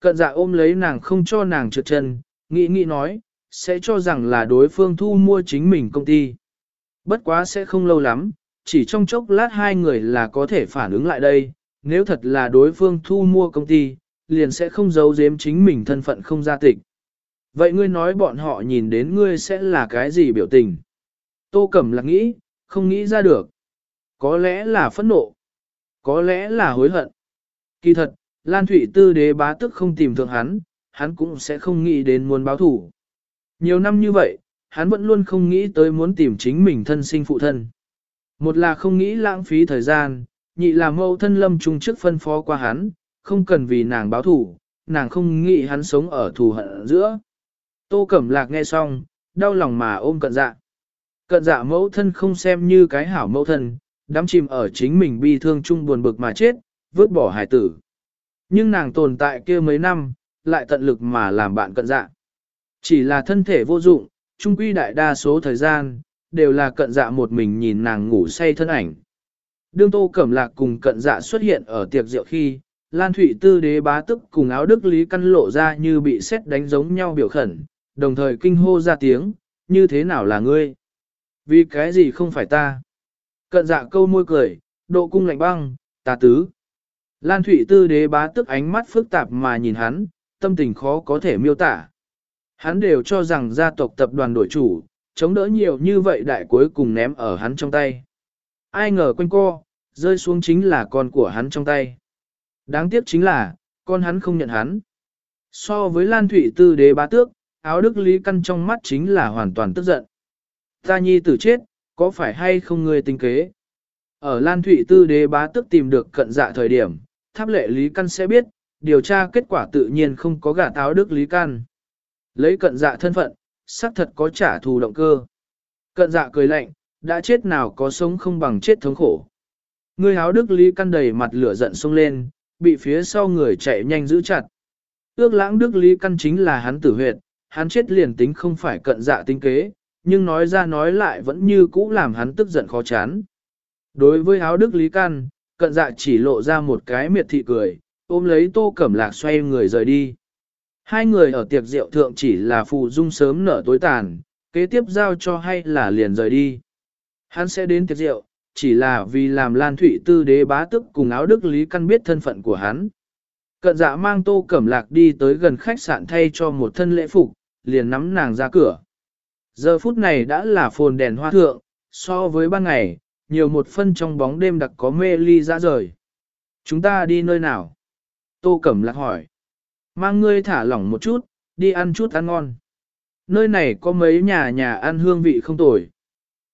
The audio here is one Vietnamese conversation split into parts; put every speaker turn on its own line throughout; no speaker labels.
Cận dạ ôm lấy nàng không cho nàng trượt chân, nghĩ nghĩ nói, sẽ cho rằng là đối phương thu mua chính mình công ty. Bất quá sẽ không lâu lắm, chỉ trong chốc lát hai người là có thể phản ứng lại đây, nếu thật là đối phương thu mua công ty, liền sẽ không giấu giếm chính mình thân phận không gia tịch. Vậy ngươi nói bọn họ nhìn đến ngươi sẽ là cái gì biểu tình? Tô Cẩm lạc nghĩ, không nghĩ ra được. Có lẽ là phẫn nộ. Có lẽ là hối hận. Kỳ thật, Lan Thụy Tư đế bá tức không tìm thượng hắn, hắn cũng sẽ không nghĩ đến muốn báo thủ. Nhiều năm như vậy, hắn vẫn luôn không nghĩ tới muốn tìm chính mình thân sinh phụ thân. Một là không nghĩ lãng phí thời gian, nhị là mâu thân lâm trung trước phân phó qua hắn, không cần vì nàng báo thủ, nàng không nghĩ hắn sống ở thù hận giữa. Tô Cẩm Lạc nghe xong, đau lòng mà ôm cận dạ. Cận dạ mẫu thân không xem như cái hảo mẫu thân, đắm chìm ở chính mình bi thương chung buồn bực mà chết, vứt bỏ hài tử. Nhưng nàng tồn tại kia mấy năm, lại tận lực mà làm bạn cận dạ. Chỉ là thân thể vô dụng, trung quy đại đa số thời gian, đều là cận dạ một mình nhìn nàng ngủ say thân ảnh. Đương Tô Cẩm Lạc cùng cận dạ xuất hiện ở tiệc rượu khi, Lan Thụy Tư đế bá tức cùng áo đức lý căn lộ ra như bị xét đánh giống nhau biểu khẩn, đồng thời kinh hô ra tiếng, như thế nào là ngươi? Vì cái gì không phải ta? Cận dạ câu môi cười, độ cung lạnh băng, ta tứ. Lan Thụy Tư đế bá tức ánh mắt phức tạp mà nhìn hắn, tâm tình khó có thể miêu tả. Hắn đều cho rằng gia tộc tập đoàn đổi chủ, chống đỡ nhiều như vậy đại cuối cùng ném ở hắn trong tay. Ai ngờ quanh co, rơi xuống chính là con của hắn trong tay. Đáng tiếc chính là, con hắn không nhận hắn. So với Lan Thụy Tư đế bá tước, áo đức lý căn trong mắt chính là hoàn toàn tức giận. Ta nhi tử chết, có phải hay không ngươi tính kế? Ở Lan Thụy Tư đế bá tước tìm được cận dạ thời điểm, tháp lệ lý căn sẽ biết, điều tra kết quả tự nhiên không có gả táo đức lý căn. Lấy cận dạ thân phận, xác thật có trả thù động cơ. Cận dạ cười lạnh, đã chết nào có sống không bằng chết thống khổ. Người Háo đức lý căn đầy mặt lửa giận sông lên, bị phía sau người chạy nhanh giữ chặt. Ước lãng đức lý căn chính là hắn tử huyệt, hắn chết liền tính không phải cận dạ tính kế, nhưng nói ra nói lại vẫn như cũ làm hắn tức giận khó chán. Đối với Háo đức lý căn, cận dạ chỉ lộ ra một cái miệt thị cười, ôm lấy tô cẩm lạc xoay người rời đi. Hai người ở tiệc rượu thượng chỉ là phụ dung sớm nở tối tàn, kế tiếp giao cho hay là liền rời đi. Hắn sẽ đến tiệc rượu, chỉ là vì làm Lan Thụy Tư đế bá tức cùng áo đức lý căn biết thân phận của hắn. Cận dạ mang tô cẩm lạc đi tới gần khách sạn thay cho một thân lễ phục, liền nắm nàng ra cửa. Giờ phút này đã là phồn đèn hoa thượng, so với ban ngày, nhiều một phân trong bóng đêm đặc có mê ly ra rời. Chúng ta đi nơi nào? Tô Cẩm Lạc hỏi. Mang ngươi thả lỏng một chút, đi ăn chút ăn ngon. Nơi này có mấy nhà nhà ăn hương vị không tồi.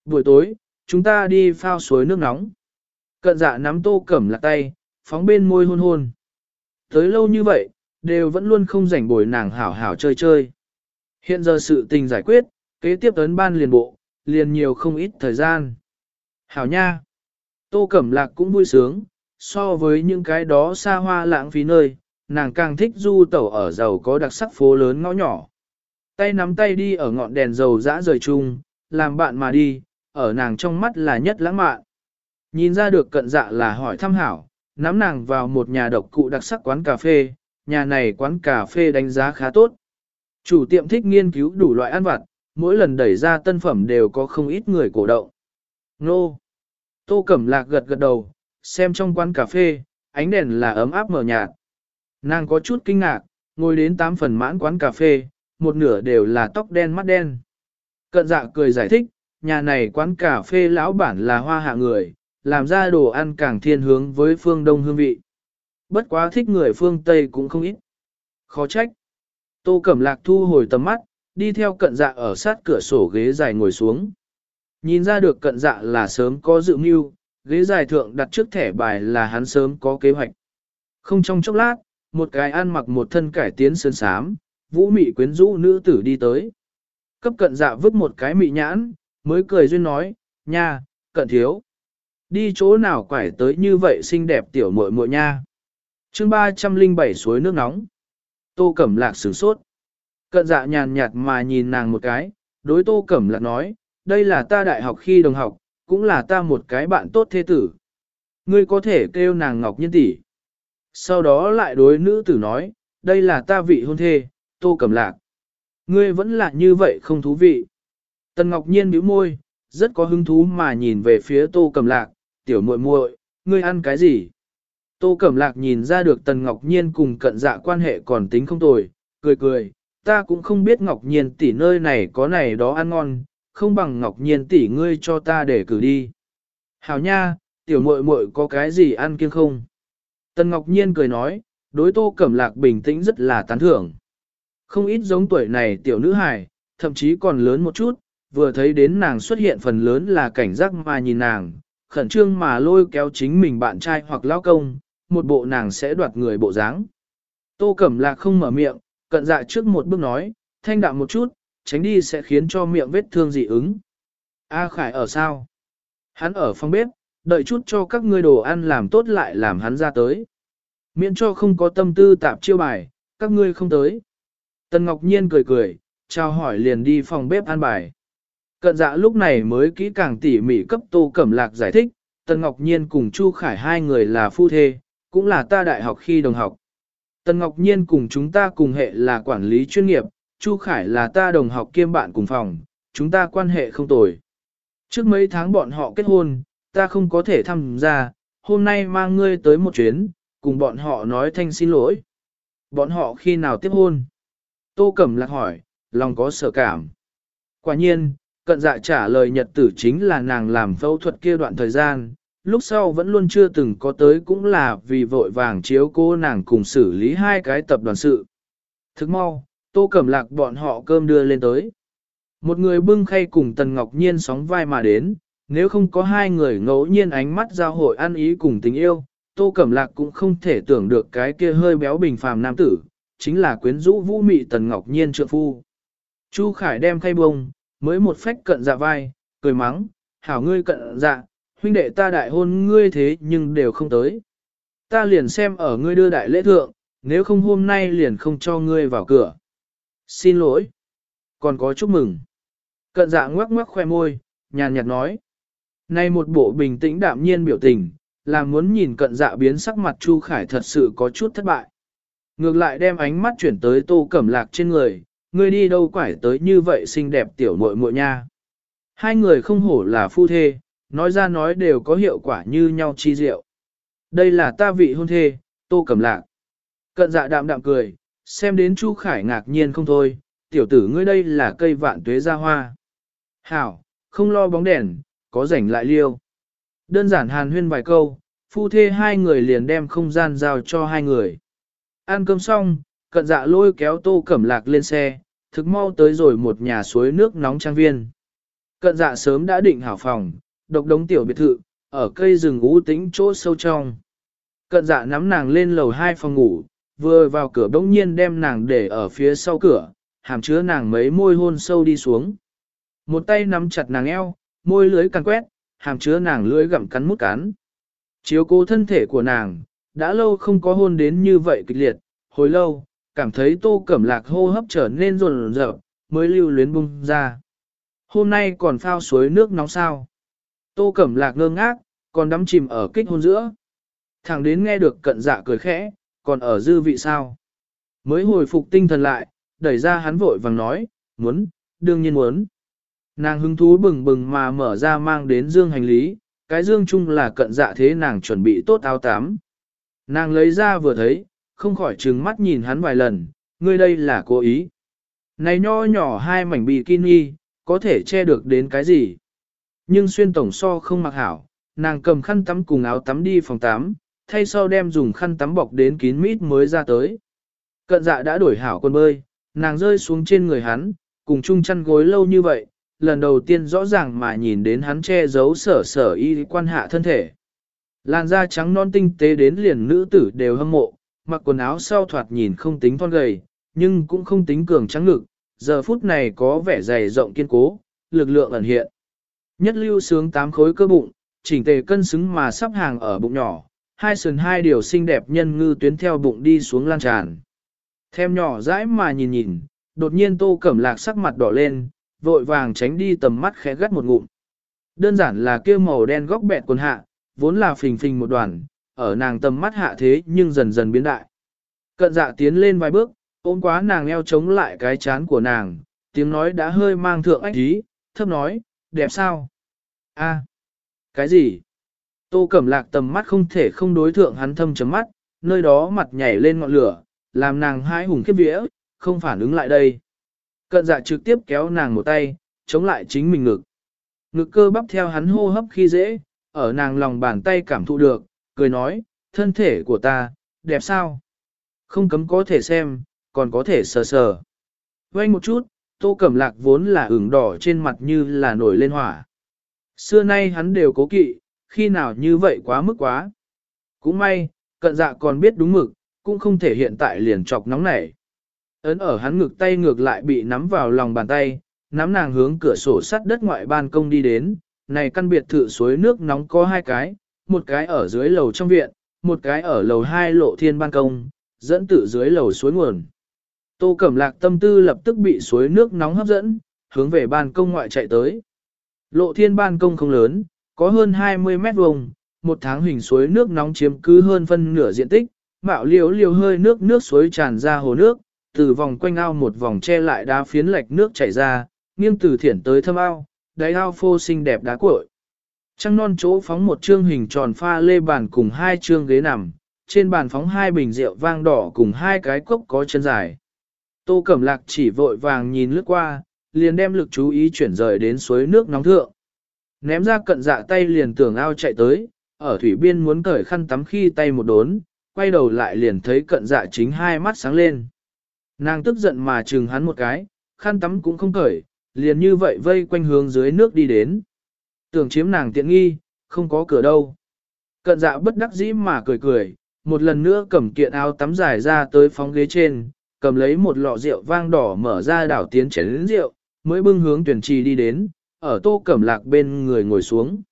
Buổi tối, chúng ta đi phao suối nước nóng. Cận dạ nắm tô cẩm lạc tay, phóng bên môi hôn hôn. Tới lâu như vậy, đều vẫn luôn không rảnh bồi nàng hảo hảo chơi chơi. Hiện giờ sự tình giải quyết, kế tiếp ấn ban liền bộ, liền nhiều không ít thời gian. Hảo nha! Tô Cẩm Lạc cũng vui sướng, so với những cái đó xa hoa lãng phí nơi, nàng càng thích du tẩu ở giàu có đặc sắc phố lớn ngõ nhỏ. Tay nắm tay đi ở ngọn đèn dầu dã rời chung, làm bạn mà đi, ở nàng trong mắt là nhất lãng mạn. Nhìn ra được cận dạ là hỏi thăm hảo, nắm nàng vào một nhà độc cụ đặc sắc quán cà phê, nhà này quán cà phê đánh giá khá tốt. Chủ tiệm thích nghiên cứu đủ loại ăn vặt, mỗi lần đẩy ra tân phẩm đều có không ít người cổ động. Nô! Tô Cẩm Lạc gật gật đầu, xem trong quán cà phê, ánh đèn là ấm áp mờ nhạt. Nàng có chút kinh ngạc, ngồi đến tám phần mãn quán cà phê, một nửa đều là tóc đen mắt đen. Cận dạ cười giải thích, nhà này quán cà phê lão bản là hoa hạ người, làm ra đồ ăn càng thiên hướng với phương đông hương vị. Bất quá thích người phương Tây cũng không ít. Khó trách. Tô Cẩm Lạc thu hồi tầm mắt, đi theo cận dạ ở sát cửa sổ ghế dài ngồi xuống. Nhìn ra được cận dạ là sớm có dự mưu, ghế dài thượng đặt trước thẻ bài là hắn sớm có kế hoạch. Không trong chốc lát, một cái ăn mặc một thân cải tiến sơn sám, vũ mị quyến rũ nữ tử đi tới. Cấp cận dạ vứt một cái mị nhãn, mới cười duyên nói, nha, cận thiếu. Đi chỗ nào quải tới như vậy xinh đẹp tiểu muội muội nha. chương 307 suối nước nóng. Tô Cẩm Lạc sửng sốt. Cận dạ nhàn nhạt mà nhìn nàng một cái, đối Tô Cẩm Lạc nói, đây là ta đại học khi đồng học, cũng là ta một cái bạn tốt thế tử. Ngươi có thể kêu nàng Ngọc Nhân tỷ. Sau đó lại đối nữ tử nói, đây là ta vị hôn thê, tô cẩm lạc. Ngươi vẫn là như vậy không thú vị. Tần Ngọc Nhiên bĩu môi, rất có hứng thú mà nhìn về phía tô cẩm lạc, tiểu muội muội, ngươi ăn cái gì? Tô Cẩm Lạc nhìn ra được Tần Ngọc Nhiên cùng cận dạ quan hệ còn tính không tồi, cười cười, ta cũng không biết Ngọc Nhiên tỷ nơi này có này đó ăn ngon, không bằng Ngọc Nhiên tỷ ngươi cho ta để cử đi. Hảo nha, tiểu muội muội có cái gì ăn kiêng không? Tần Ngọc Nhiên cười nói, đối Tô Cẩm Lạc bình tĩnh rất là tán thưởng. Không ít giống tuổi này tiểu nữ hài, thậm chí còn lớn một chút, vừa thấy đến nàng xuất hiện phần lớn là cảnh giác mà nhìn nàng, khẩn trương mà lôi kéo chính mình bạn trai hoặc lão công, một bộ nàng sẽ đoạt người bộ dáng. Tô Cẩm Lạc không mở miệng, cận dạ trước một bước nói, thanh đạm một chút, tránh đi sẽ khiến cho miệng vết thương dị ứng. A Khải ở sao? Hắn ở phòng bếp, đợi chút cho các ngươi đồ ăn làm tốt lại làm hắn ra tới. Miễn cho không có tâm tư tạp chiêu bài, các ngươi không tới. Tần Ngọc Nhiên cười cười, chào hỏi liền đi phòng bếp ăn bài. Cận dạ lúc này mới kỹ càng tỉ mỉ cấp Tô Cẩm Lạc giải thích, Tần Ngọc Nhiên cùng Chu Khải hai người là phu thê, cũng là ta đại học khi đồng học. Tần Ngọc Nhiên cùng chúng ta cùng hệ là quản lý chuyên nghiệp, Chu Khải là ta đồng học kiêm bạn cùng phòng, chúng ta quan hệ không tồi. Trước mấy tháng bọn họ kết hôn, ta không có thể tham gia, hôm nay mang ngươi tới một chuyến, cùng bọn họ nói thanh xin lỗi. Bọn họ khi nào tiếp hôn? Tô Cẩm Lạc hỏi, lòng có sợ cảm. Quả nhiên, cận dạ trả lời nhật tử chính là nàng làm phẫu thuật kia đoạn thời gian, lúc sau vẫn luôn chưa từng có tới cũng là vì vội vàng chiếu cô nàng cùng xử lý hai cái tập đoàn sự. Thức mau, tô cẩm lạc bọn họ cơm đưa lên tới. Một người bưng khay cùng Tần Ngọc Nhiên sóng vai mà đến, nếu không có hai người ngẫu nhiên ánh mắt giao hội ăn ý cùng tình yêu, Tô Cẩm Lạc cũng không thể tưởng được cái kia hơi béo bình phàm nam tử, chính là quyến rũ vũ mị Tần Ngọc Nhiên trượng phu. Chu Khải đem khay bông, mới một phách cận dạ vai, cười mắng, hảo ngươi cận dạ, huynh đệ ta đại hôn ngươi thế nhưng đều không tới. Ta liền xem ở ngươi đưa đại lễ thượng, nếu không hôm nay liền không cho ngươi vào cửa. Xin lỗi. Còn có chúc mừng. Cận dạ ngoắc ngoắc khoe môi, nhàn nhạt nói. Nay một bộ bình tĩnh đạm nhiên biểu tình, là muốn nhìn cận dạ biến sắc mặt Chu Khải thật sự có chút thất bại. Ngược lại đem ánh mắt chuyển tới tô cẩm lạc trên người, ngươi đi đâu quải tới như vậy xinh đẹp tiểu muội muội nha. Hai người không hổ là phu thê, nói ra nói đều có hiệu quả như nhau chi diệu. Đây là ta vị hôn thê, tô cẩm lạc. Cận dạ đạm đạm cười, xem đến Chu Khải ngạc nhiên không thôi, tiểu tử ngươi đây là cây vạn tuế ra hoa. Hảo, không lo bóng đèn, có rảnh lại liêu. Đơn giản hàn huyên vài câu, phu thê hai người liền đem không gian giao cho hai người. Ăn cơm xong, cận dạ lôi kéo tô cẩm lạc lên xe, thực mau tới rồi một nhà suối nước nóng trang viên. Cận dạ sớm đã định hảo phòng, độc đống tiểu biệt thự, ở cây rừng ú tĩnh chỗ sâu trong. Cận dạ nắm nàng lên lầu hai phòng ngủ, vừa vào cửa bỗng nhiên đem nàng để ở phía sau cửa, hàm chứa nàng mấy môi hôn sâu đi xuống. Một tay nắm chặt nàng eo, môi lưới cắn quét, hàm chứa nàng lưỡi gặm cắn mút cắn. Chiếu cố thân thể của nàng, đã lâu không có hôn đến như vậy kịch liệt, hồi lâu, cảm thấy tô cẩm lạc hô hấp trở nên rồn rợn, mới lưu luyến bung ra. Hôm nay còn phao suối nước nóng sao. Tô cẩm lạc ngơ ngác, còn đắm chìm ở kích hôn giữa. Thẳng đến nghe được cận dạ cười khẽ, còn ở dư vị sao. Mới hồi phục tinh thần lại, đẩy ra hắn vội vàng nói, muốn, đương nhiên muốn. Nàng hứng thú bừng bừng mà mở ra mang đến dương hành lý, cái dương chung là cận dạ thế nàng chuẩn bị tốt áo tám. Nàng lấy ra vừa thấy, không khỏi trừng mắt nhìn hắn vài lần, ngươi đây là cố ý. Này nho nhỏ hai mảnh bikini, có thể che được đến cái gì? Nhưng xuyên tổng so không mặc hảo, nàng cầm khăn tắm cùng áo tắm đi phòng tắm, thay sau đem dùng khăn tắm bọc đến kín mít mới ra tới. Cận dạ đã đổi hảo con bơi, nàng rơi xuống trên người hắn, cùng chung chăn gối lâu như vậy, lần đầu tiên rõ ràng mà nhìn đến hắn che giấu sở sở y quan hạ thân thể. Làn da trắng non tinh tế đến liền nữ tử đều hâm mộ, mặc quần áo sau thoạt nhìn không tính thon gầy, nhưng cũng không tính cường trắng ngực, giờ phút này có vẻ dày rộng kiên cố, lực lượng ẩn hiện. Nhất lưu sướng tám khối cơ bụng, chỉnh tề cân xứng mà sắp hàng ở bụng nhỏ, hai sườn hai điều xinh đẹp nhân ngư tuyến theo bụng đi xuống lan tràn. Thêm nhỏ dãi mà nhìn nhìn, đột nhiên tô cẩm lạc sắc mặt đỏ lên, vội vàng tránh đi tầm mắt khẽ gắt một ngụm. Đơn giản là kia màu đen góc bẹt quần hạ, vốn là phình phình một đoàn, ở nàng tầm mắt hạ thế nhưng dần dần biến đại. Cận dạ tiến lên vài bước, ôm quá nàng eo chống lại cái chán của nàng, tiếng nói đã hơi mang thượng ách ý, thấp nói, đẹp sao? a cái gì? Tô Cẩm Lạc tầm mắt không thể không đối thượng hắn thâm chấm mắt, nơi đó mặt nhảy lên ngọn lửa, làm nàng hái hùng khiếp vía, không phản ứng lại đây. Cận dạ trực tiếp kéo nàng một tay, chống lại chính mình ngực. Ngực cơ bắp theo hắn hô hấp khi dễ, ở nàng lòng bàn tay cảm thụ được, cười nói, thân thể của ta, đẹp sao? Không cấm có thể xem, còn có thể sờ sờ. Quay một chút, tô cẩm lạc vốn là ửng đỏ trên mặt như là nổi lên hỏa. Xưa nay hắn đều cố kỵ, khi nào như vậy quá mức quá. Cũng may, cận dạ còn biết đúng mực, cũng không thể hiện tại liền chọc nóng nảy. Ấn ở hắn ngực tay ngược lại bị nắm vào lòng bàn tay, nắm nàng hướng cửa sổ sắt đất ngoại ban công đi đến, này căn biệt thự suối nước nóng có hai cái, một cái ở dưới lầu trong viện, một cái ở lầu hai lộ thiên ban công, dẫn tự dưới lầu suối nguồn. Tô Cẩm Lạc tâm tư lập tức bị suối nước nóng hấp dẫn, hướng về ban công ngoại chạy tới. Lộ thiên ban công không lớn, có hơn 20 mét vuông, một tháng hình suối nước nóng chiếm cứ hơn phân nửa diện tích, mạo liễu liều hơi nước nước suối tràn ra hồ nước, từ vòng quanh ao một vòng che lại đá phiến lệch nước chảy ra, nghiêng từ thiển tới thâm ao, đáy ao phô xinh đẹp đá cuội. Trăng non chỗ phóng một trương hình tròn pha lê bàn cùng hai trương ghế nằm, trên bàn phóng hai bình rượu vang đỏ cùng hai cái cốc có chân dài. Tô Cẩm Lạc chỉ vội vàng nhìn lướt qua, liền đem lực chú ý chuyển rời đến suối nước nóng thượng. Ném ra cận dạ tay liền tưởng ao chạy tới, ở thủy biên muốn cởi khăn tắm khi tay một đốn, quay đầu lại liền thấy cận dạ chính hai mắt sáng lên. Nàng tức giận mà chừng hắn một cái, khăn tắm cũng không cởi, liền như vậy vây quanh hướng dưới nước đi đến. Tưởng chiếm nàng tiện nghi, không có cửa đâu. Cận dạ bất đắc dĩ mà cười cười, một lần nữa cầm kiện áo tắm dài ra tới phóng ghế trên, cầm lấy một lọ rượu vang đỏ mở ra đảo tiến chén rượu, mới bưng hướng tuyển trì đi đến, ở tô cẩm lạc bên người ngồi xuống.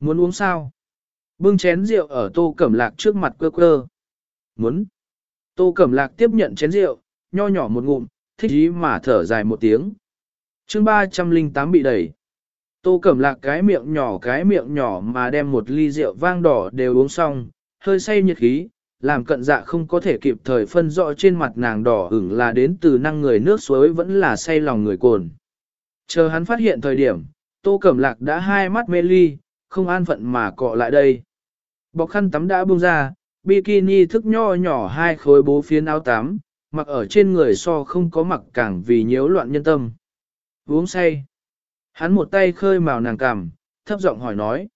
Muốn uống sao? Bưng chén rượu ở tô cẩm lạc trước mặt quơ quơ. Muốn. Tô cẩm lạc tiếp nhận chén rượu, nho nhỏ một ngụm, thích ý mà thở dài một tiếng. chương 308 bị đẩy. Tô cẩm lạc cái miệng nhỏ cái miệng nhỏ mà đem một ly rượu vang đỏ đều uống xong, hơi say nhiệt khí, làm cận dạ không có thể kịp thời phân rõ trên mặt nàng đỏ ửng là đến từ năng người nước suối vẫn là say lòng người cồn. Chờ hắn phát hiện thời điểm, tô cẩm lạc đã hai mắt mê ly, không an phận mà cọ lại đây. Bọc khăn tắm đã buông ra, bikini thức nho nhỏ hai khối bố phiến áo tắm, mặc ở trên người so không có mặc càng vì nhiễu loạn nhân tâm. Uống say. Hắn một tay khơi màu nàng cằm, thấp giọng hỏi nói.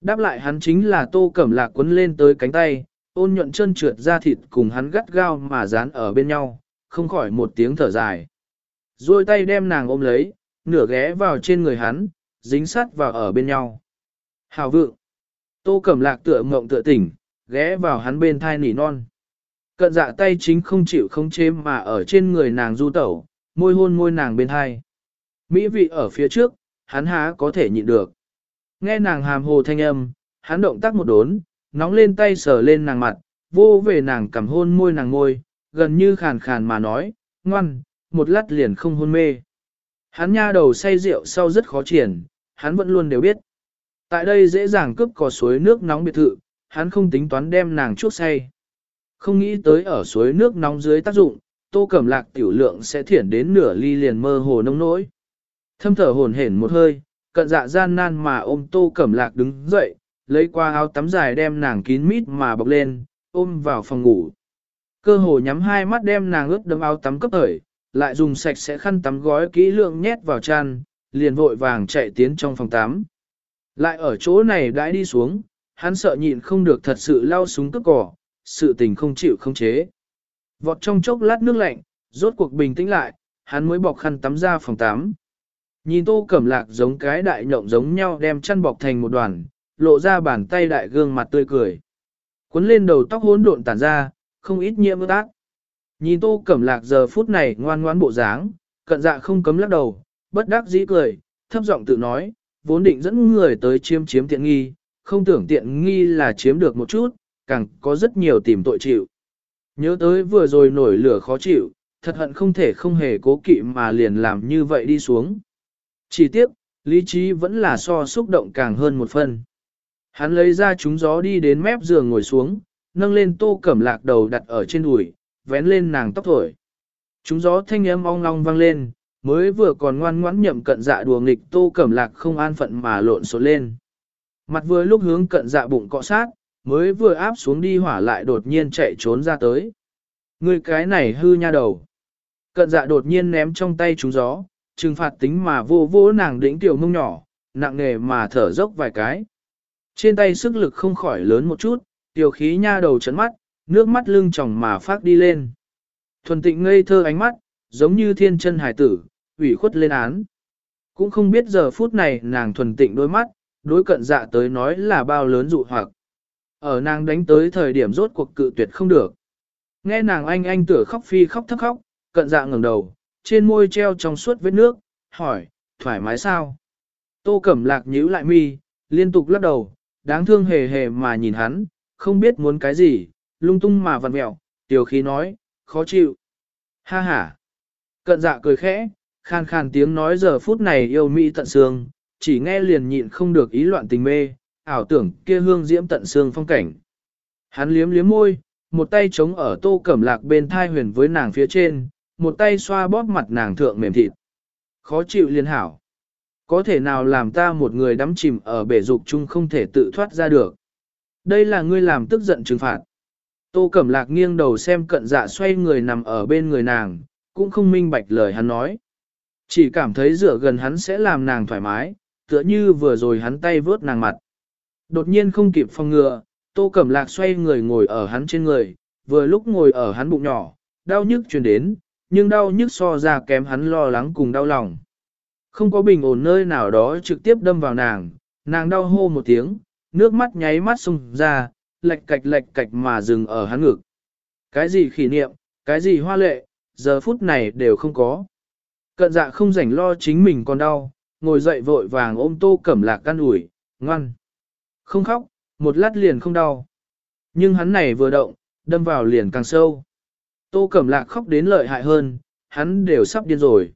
Đáp lại hắn chính là tô cẩm lạc quấn lên tới cánh tay, ôn nhuận chân trượt ra thịt cùng hắn gắt gao mà dán ở bên nhau, không khỏi một tiếng thở dài. Rồi tay đem nàng ôm lấy, nửa ghé vào trên người hắn, dính sát vào ở bên nhau. Hào vượng. Tô cẩm lạc tựa mộng tựa tỉnh, ghé vào hắn bên thai nỉ non. Cận dạ tay chính không chịu không chế mà ở trên người nàng du tẩu, môi hôn môi nàng bên thai. Mỹ vị ở phía trước, hắn há có thể nhịn được. Nghe nàng hàm hồ thanh âm, hắn động tác một đốn, nóng lên tay sờ lên nàng mặt, vô về nàng cầm hôn môi nàng môi, gần như khàn khàn mà nói, ngoan, một lát liền không hôn mê. Hắn nha đầu say rượu sau rất khó triển, hắn vẫn luôn đều biết. Tại đây dễ dàng cướp cò suối nước nóng biệt thự, hắn không tính toán đem nàng chuốc say. Không nghĩ tới ở suối nước nóng dưới tác dụng, tô cẩm lạc tiểu lượng sẽ thiển đến nửa ly liền mơ hồ nông nỗi. Thâm thở hồn hển một hơi, cận dạ gian nan mà ôm tô cẩm lạc đứng dậy, lấy qua áo tắm dài đem nàng kín mít mà bọc lên, ôm vào phòng ngủ. Cơ hồ nhắm hai mắt đem nàng ướt đấm áo tắm cấp thời, lại dùng sạch sẽ khăn tắm gói kỹ lượng nhét vào chăn, liền vội vàng chạy tiến trong phòng tắm. Lại ở chỗ này đãi đi xuống, hắn sợ nhịn không được thật sự lao súng cướp cỏ, sự tình không chịu không chế. Vọt trong chốc lát nước lạnh, rốt cuộc bình tĩnh lại, hắn mới bọc khăn tắm ra phòng tắm. Nhìn tô cẩm lạc giống cái đại nhộng giống nhau đem chăn bọc thành một đoàn, lộ ra bàn tay đại gương mặt tươi cười. Cuốn lên đầu tóc hỗn độn tản ra, không ít nhiễm ướt ác. Nhìn tô cẩm lạc giờ phút này ngoan ngoãn bộ dáng, cận dạ không cấm lắc đầu, bất đắc dĩ cười, thấp giọng tự nói, vốn định dẫn người tới chiếm chiếm tiện nghi, không tưởng tiện nghi là chiếm được một chút, càng có rất nhiều tìm tội chịu. Nhớ tới vừa rồi nổi lửa khó chịu, thật hận không thể không hề cố kỵ mà liền làm như vậy đi xuống. Chỉ tiếc, lý trí vẫn là so xúc động càng hơn một phần. Hắn lấy ra chúng gió đi đến mép giường ngồi xuống, nâng lên tô cẩm lạc đầu đặt ở trên đùi, vén lên nàng tóc thổi. Chúng gió thanh âm ong long vang lên, mới vừa còn ngoan ngoãn nhậm cận dạ đùa nghịch tô cẩm lạc không an phận mà lộn xộn lên. Mặt vừa lúc hướng cận dạ bụng cọ sát, mới vừa áp xuống đi hỏa lại đột nhiên chạy trốn ra tới. Người cái này hư nha đầu. Cận dạ đột nhiên ném trong tay chúng gió, trừng phạt tính mà vô vô nàng đỉnh tiểu mông nhỏ, nặng nề mà thở dốc vài cái. Trên tay sức lực không khỏi lớn một chút, tiểu khí nha đầu chấn mắt, nước mắt lưng tròng mà phát đi lên. Thuần tịnh ngây thơ ánh mắt, giống như thiên chân hải tử, ủy khuất lên án. Cũng không biết giờ phút này nàng thuần tịnh đôi mắt, đối cận dạ tới nói là bao lớn dụ hoặc. Ở nàng đánh tới thời điểm rốt cuộc cự tuyệt không được. Nghe nàng anh anh tửa khóc phi khóc thấp khóc, cận dạ ngẩng đầu, trên môi treo trong suốt vết nước, hỏi, thoải mái sao? Tô Cẩm Lạc nhíu lại mi, liên tục lắc đầu, đáng thương hề hề mà nhìn hắn, không biết muốn cái gì, lung tung mà vặn mẹo, tiểu khí nói, khó chịu. Ha ha. Cận dạ cười khẽ, khan khan tiếng nói giờ phút này yêu mỹ tận xương, chỉ nghe liền nhịn không được ý loạn tình mê, ảo tưởng kia hương diễm tận xương phong cảnh. Hắn liếm liếm môi, một tay chống ở tô cẩm lạc bên thai huyền với nàng phía trên, một tay xoa bóp mặt nàng thượng mềm thịt. Khó chịu liên hảo. Có thể nào làm ta một người đắm chìm ở bể dục chung không thể tự thoát ra được. Đây là ngươi làm tức giận trừng phạt. Tô Cẩm Lạc nghiêng đầu xem cận dạ xoay người nằm ở bên người nàng, cũng không minh bạch lời hắn nói. Chỉ cảm thấy dựa gần hắn sẽ làm nàng thoải mái, tựa như vừa rồi hắn tay vớt nàng mặt. Đột nhiên không kịp phòng ngừa, Tô Cẩm Lạc xoay người ngồi ở hắn trên người, vừa lúc ngồi ở hắn bụng nhỏ, đau nhức truyền đến, nhưng đau nhức so ra kém hắn lo lắng cùng đau lòng. Không có bình ổn nơi nào đó trực tiếp đâm vào nàng, nàng đau hô một tiếng, nước mắt nháy mắt sung ra, lệch cạch lệch cạch mà dừng ở hắn ngực. Cái gì kỷ niệm, cái gì hoa lệ, giờ phút này đều không có. Cận dạ không rảnh lo chính mình còn đau, ngồi dậy vội vàng ôm tô cẩm lạc can ủi, ngoan. Không khóc, một lát liền không đau. Nhưng hắn này vừa động, đâm vào liền càng sâu. Tô cẩm lạc khóc đến lợi hại hơn, hắn đều sắp điên rồi.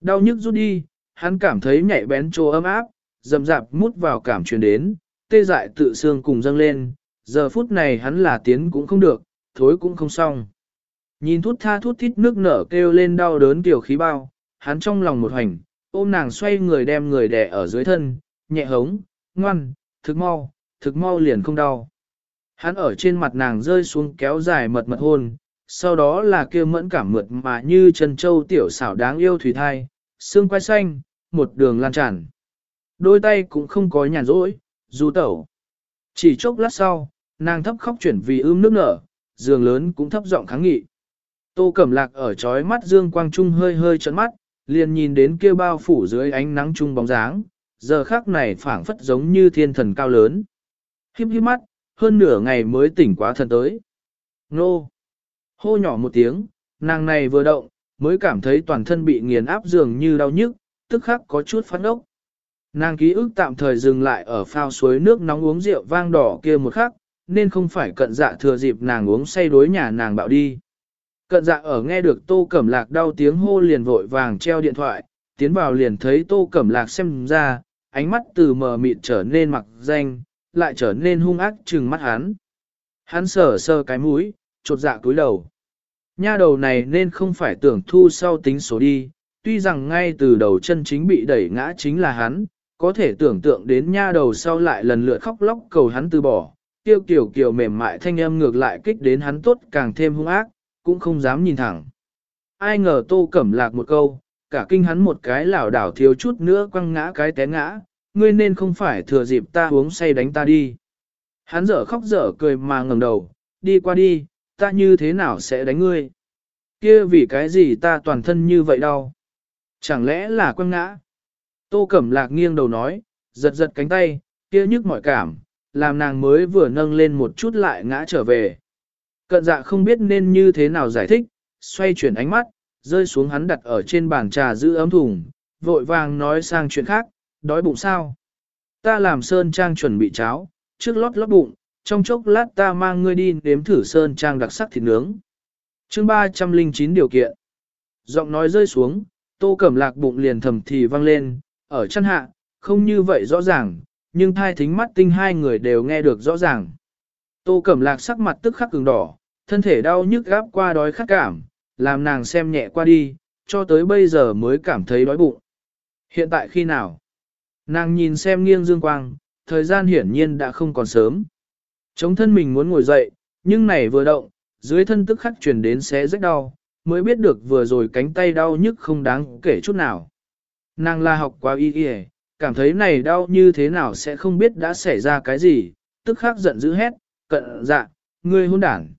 Đau nhức rút đi, hắn cảm thấy nhạy bén trô ấm áp, dầm dạp mút vào cảm truyền đến, tê dại tự xương cùng dâng lên, giờ phút này hắn là tiến cũng không được, thối cũng không xong. Nhìn thút tha thút thít nước nở kêu lên đau đớn tiểu khí bao, hắn trong lòng một hành, ôm nàng xoay người đem người đè ở dưới thân, nhẹ hống, ngoan, thực mau, thực mau liền không đau. Hắn ở trên mặt nàng rơi xuống kéo dài mật mật hôn, sau đó là kia mẫn cảm mượt mà như chân châu tiểu xảo đáng yêu thủy thai, xương quai xanh, một đường lan tràn. Đôi tay cũng không có nhàn rỗi, du tẩu. Chỉ chốc lát sau, nàng thấp khóc chuyển vì ưm nước nở, giường lớn cũng thấp giọng kháng nghị. Tô Cẩm Lạc ở trói mắt dương quang trung hơi hơi trợn mắt, liền nhìn đến kia bao phủ dưới ánh nắng trung bóng dáng, giờ khác này phảng phất giống như thiên thần cao lớn. Hiếp hiếp mắt, hơn nửa ngày mới tỉnh quá thần tới. Nô! Hô nhỏ một tiếng, nàng này vừa động, mới cảm thấy toàn thân bị nghiền áp dường như đau nhức, tức khắc có chút phát ốc. Nàng ký ức tạm thời dừng lại ở phao suối nước nóng uống rượu vang đỏ kia một khắc, nên không phải cận dạ thừa dịp nàng uống say đối nhà nàng bạo đi. Cận dạ ở nghe được tô cẩm lạc đau tiếng hô liền vội vàng treo điện thoại, tiến vào liền thấy tô cẩm lạc xem ra, ánh mắt từ mờ mịt trở nên mặc danh, lại trở nên hung ác trừng mắt hắn. Hắn sờ sờ cái mũi, chột dạ cúi đầu. Nha đầu này nên không phải tưởng thu sau tính số đi, tuy rằng ngay từ đầu chân chính bị đẩy ngã chính là hắn, có thể tưởng tượng đến nha đầu sau lại lần lượt khóc lóc cầu hắn từ bỏ, tiêu kiểu kiểu mềm mại thanh âm ngược lại kích đến hắn tốt càng thêm hung ác, cũng không dám nhìn thẳng. Ai ngờ tô cẩm lạc một câu, cả kinh hắn một cái lảo đảo thiếu chút nữa quăng ngã cái té ngã, ngươi nên không phải thừa dịp ta uống say đánh ta đi. Hắn dở khóc dở cười mà ngẩng đầu, đi qua đi, ta như thế nào sẽ đánh ngươi? Kia vì cái gì ta toàn thân như vậy đau? Chẳng lẽ là quăng ngã? Tô Cẩm Lạc nghiêng đầu nói, giật giật cánh tay, kia nhức mỏi cảm, làm nàng mới vừa nâng lên một chút lại ngã trở về. Cận dạ không biết nên như thế nào giải thích, xoay chuyển ánh mắt, rơi xuống hắn đặt ở trên bàn trà giữ ấm thùng, vội vàng nói sang chuyện khác, đói bụng sao? Ta làm sơn trang chuẩn bị cháo, trước lót lót bụng, trong chốc lát ta mang ngươi đi nếm thử sơn trang đặc sắc thịt nướng. chương 309 điều kiện. Giọng nói rơi xuống, tô cẩm lạc bụng liền thầm thì vang lên, ở chân hạ, không như vậy rõ ràng, nhưng thai thính mắt tinh hai người đều nghe được rõ ràng. Tô cẩm lạc sắc mặt tức khắc cứng đỏ, thân thể đau nhức gáp qua đói khát cảm, làm nàng xem nhẹ qua đi, cho tới bây giờ mới cảm thấy đói bụng. Hiện tại khi nào? Nàng nhìn xem nghiêng dương quang, thời gian hiển nhiên đã không còn sớm. Chống thân mình muốn ngồi dậy, nhưng này vừa động, dưới thân tức khắc truyền đến xé rách đau, mới biết được vừa rồi cánh tay đau nhức không đáng kể chút nào. Nàng la học quá y y, cảm thấy này đau như thế nào sẽ không biết đã xảy ra cái gì, tức khắc giận dữ hét, cận dạ, ngươi hôn đản.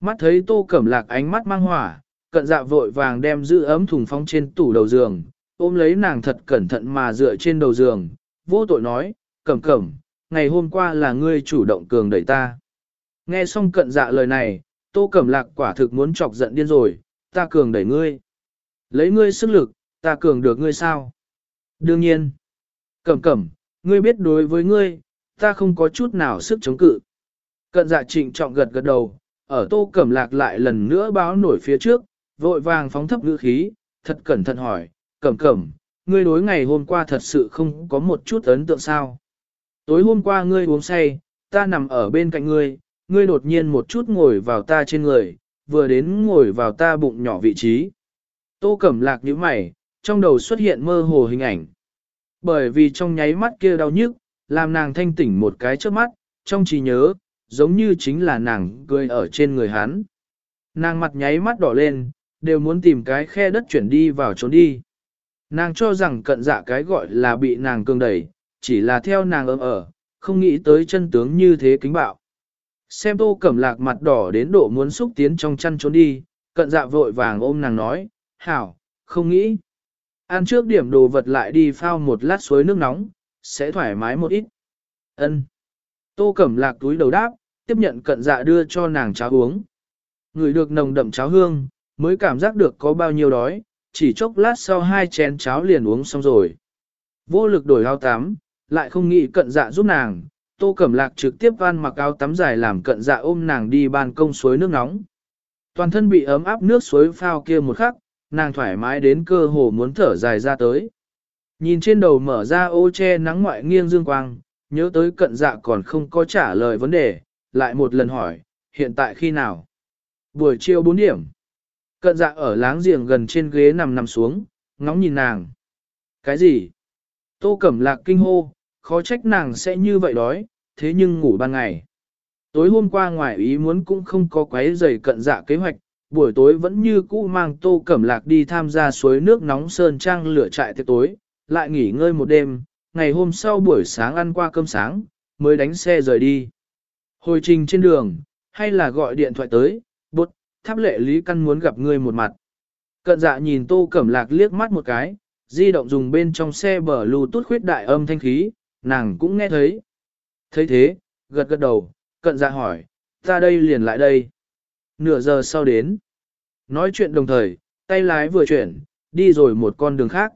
Mắt thấy tô cẩm lạc ánh mắt mang hỏa, cận dạ vội vàng đem giữ ấm thùng phong trên tủ đầu giường, ôm lấy nàng thật cẩn thận mà dựa trên đầu giường, vô tội nói, cẩm cẩm, ngày hôm qua là ngươi chủ động cường đẩy ta. Nghe xong cận dạ lời này, tô cẩm lạc quả thực muốn chọc giận điên rồi, ta cường đẩy ngươi. Lấy ngươi sức lực, ta cường được ngươi sao? Đương nhiên. Cẩm cẩm, ngươi biết đối với ngươi, ta không có chút nào sức chống cự. Cận dạ trịnh trọng gật gật đầu, ở tô cẩm lạc lại lần nữa báo nổi phía trước, vội vàng phóng thấp ngữ khí, thật cẩn thận hỏi, cẩm cẩm, ngươi đối ngày hôm qua thật sự không có một chút ấn tượng sao. Tối hôm qua ngươi uống say, ta nằm ở bên cạnh ngươi, ngươi đột nhiên một chút ngồi vào ta trên người, vừa đến ngồi vào ta bụng nhỏ vị trí. Tô cẩm lạc như mày, trong đầu xuất hiện mơ hồ hình ảnh. Bởi vì trong nháy mắt kia đau nhức, làm nàng thanh tỉnh một cái trước mắt, trong trí nhớ, giống như chính là nàng cười ở trên người hắn. Nàng mặt nháy mắt đỏ lên, đều muốn tìm cái khe đất chuyển đi vào trốn đi. Nàng cho rằng cận dạ cái gọi là bị nàng cường đẩy, chỉ là theo nàng ấm ở, không nghĩ tới chân tướng như thế kính bạo. Xem tô cẩm lạc mặt đỏ đến độ muốn xúc tiến trong chăn trốn đi, cận dạ vội vàng ôm nàng nói, hảo, không nghĩ. Ăn trước điểm đồ vật lại đi phao một lát suối nước nóng, sẽ thoải mái một ít. Ân. Tô cẩm lạc túi đầu đáp, tiếp nhận cận dạ đưa cho nàng cháo uống. Người được nồng đậm cháo hương, mới cảm giác được có bao nhiêu đói, chỉ chốc lát sau hai chén cháo liền uống xong rồi. Vô lực đổi áo tắm, lại không nghĩ cận dạ giúp nàng, tô cẩm lạc trực tiếp van mặc áo tắm dài làm cận dạ ôm nàng đi ban công suối nước nóng. Toàn thân bị ấm áp nước suối phao kia một khắc, nàng thoải mái đến cơ hồ muốn thở dài ra tới. Nhìn trên đầu mở ra ô che nắng ngoại nghiêng dương quang, nhớ tới cận dạ còn không có trả lời vấn đề, lại một lần hỏi, hiện tại khi nào? Buổi chiều 4 điểm. Cận dạ ở láng giềng gần trên ghế nằm nằm xuống, ngóng nhìn nàng. Cái gì? Tô Cẩm Lạc kinh hô, khó trách nàng sẽ như vậy đói, thế nhưng ngủ ban ngày. Tối hôm qua ngoài ý muốn cũng không có quấy rầy cận dạ kế hoạch, buổi tối vẫn như cũ mang Tô Cẩm Lạc đi tham gia suối nước nóng sơn trang lửa trại tiệc tối, lại nghỉ ngơi một đêm, ngày hôm sau buổi sáng ăn qua cơm sáng, mới đánh xe rời đi. Hồi trình trên đường, hay là gọi điện thoại tới, bột, tháp lệ lý căn muốn gặp ngươi một mặt. Cận dạ nhìn tô cẩm lạc liếc mắt một cái, di động dùng bên trong xe bờ lù tút khuyết đại âm thanh khí, nàng cũng nghe thấy. thấy thế, gật gật đầu, cận dạ hỏi, ta đây liền lại đây. Nửa giờ sau đến. Nói chuyện đồng thời, tay lái vừa chuyển, đi rồi một con đường khác.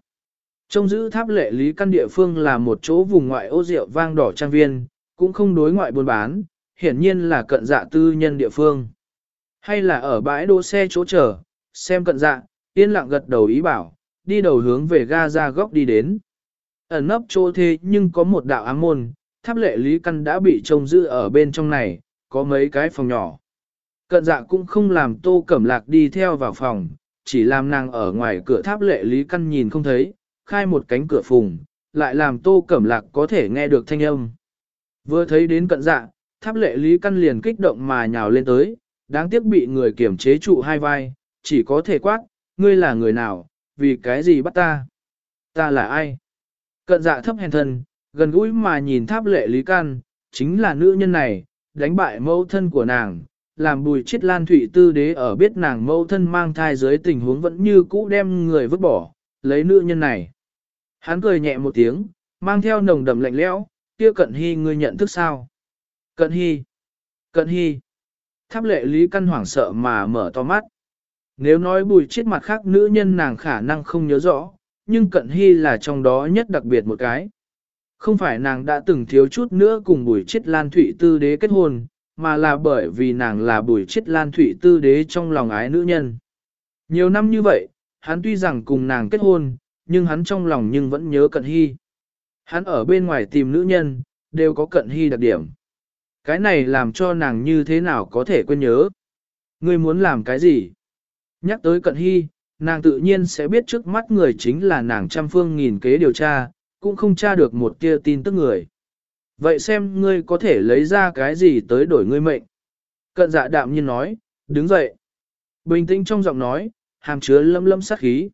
Trong giữ tháp lệ lý căn địa phương là một chỗ vùng ngoại ô rượu vang đỏ trang viên, cũng không đối ngoại buôn bán, hiển nhiên là cận dạ tư nhân địa phương. Hay là ở bãi đỗ xe chỗ chờ, xem cận dạ, yên lặng gật đầu ý bảo, đi đầu hướng về ga ra góc đi đến. Ẩn nấp chỗ thế nhưng có một đạo ám môn, tháp lệ lý căn đã bị trông giữ ở bên trong này, có mấy cái phòng nhỏ. Cận dạ cũng không làm tô cẩm lạc đi theo vào phòng, chỉ làm nàng ở ngoài cửa tháp lệ lý căn nhìn không thấy, khai một cánh cửa phùng, lại làm tô cẩm lạc có thể nghe được thanh âm. Vừa thấy đến cận dạ, tháp lệ lý căn liền kích động mà nhào lên tới, đáng tiếc bị người kiểm chế trụ hai vai, chỉ có thể quát, ngươi là người nào, vì cái gì bắt ta? Ta là ai? Cận dạ thấp hèn thân, gần gũi mà nhìn tháp lệ lý căn, chính là nữ nhân này, đánh bại mẫu thân của nàng, làm bùi chết lan thủy tư đế ở biết nàng mâu thân mang thai dưới tình huống vẫn như cũ đem người vứt bỏ, lấy nữ nhân này. Hắn cười nhẹ một tiếng, mang theo nồng đậm lạnh lẽo, kia cận hy ngươi nhận thức sao? Cận hy! Cận hy! Tháp lệ lý căn hoảng sợ mà mở to mắt. Nếu nói bùi chết mặt khác nữ nhân nàng khả năng không nhớ rõ, nhưng cận hy là trong đó nhất đặc biệt một cái. Không phải nàng đã từng thiếu chút nữa cùng bùi chết lan thụy tư đế kết hôn, mà là bởi vì nàng là bùi chết lan thụy tư đế trong lòng ái nữ nhân. Nhiều năm như vậy, hắn tuy rằng cùng nàng kết hôn, nhưng hắn trong lòng nhưng vẫn nhớ cận hy. Hắn ở bên ngoài tìm nữ nhân, đều có cận hy đặc điểm. Cái này làm cho nàng như thế nào có thể quên nhớ. Ngươi muốn làm cái gì? Nhắc tới cận hy, nàng tự nhiên sẽ biết trước mắt người chính là nàng trăm phương nghìn kế điều tra, cũng không tra được một tia tin tức người. Vậy xem ngươi có thể lấy ra cái gì tới đổi ngươi mệnh. Cận dạ đạm nhiên nói, đứng dậy. Bình tĩnh trong giọng nói, hàm chứa lâm lâm sát khí.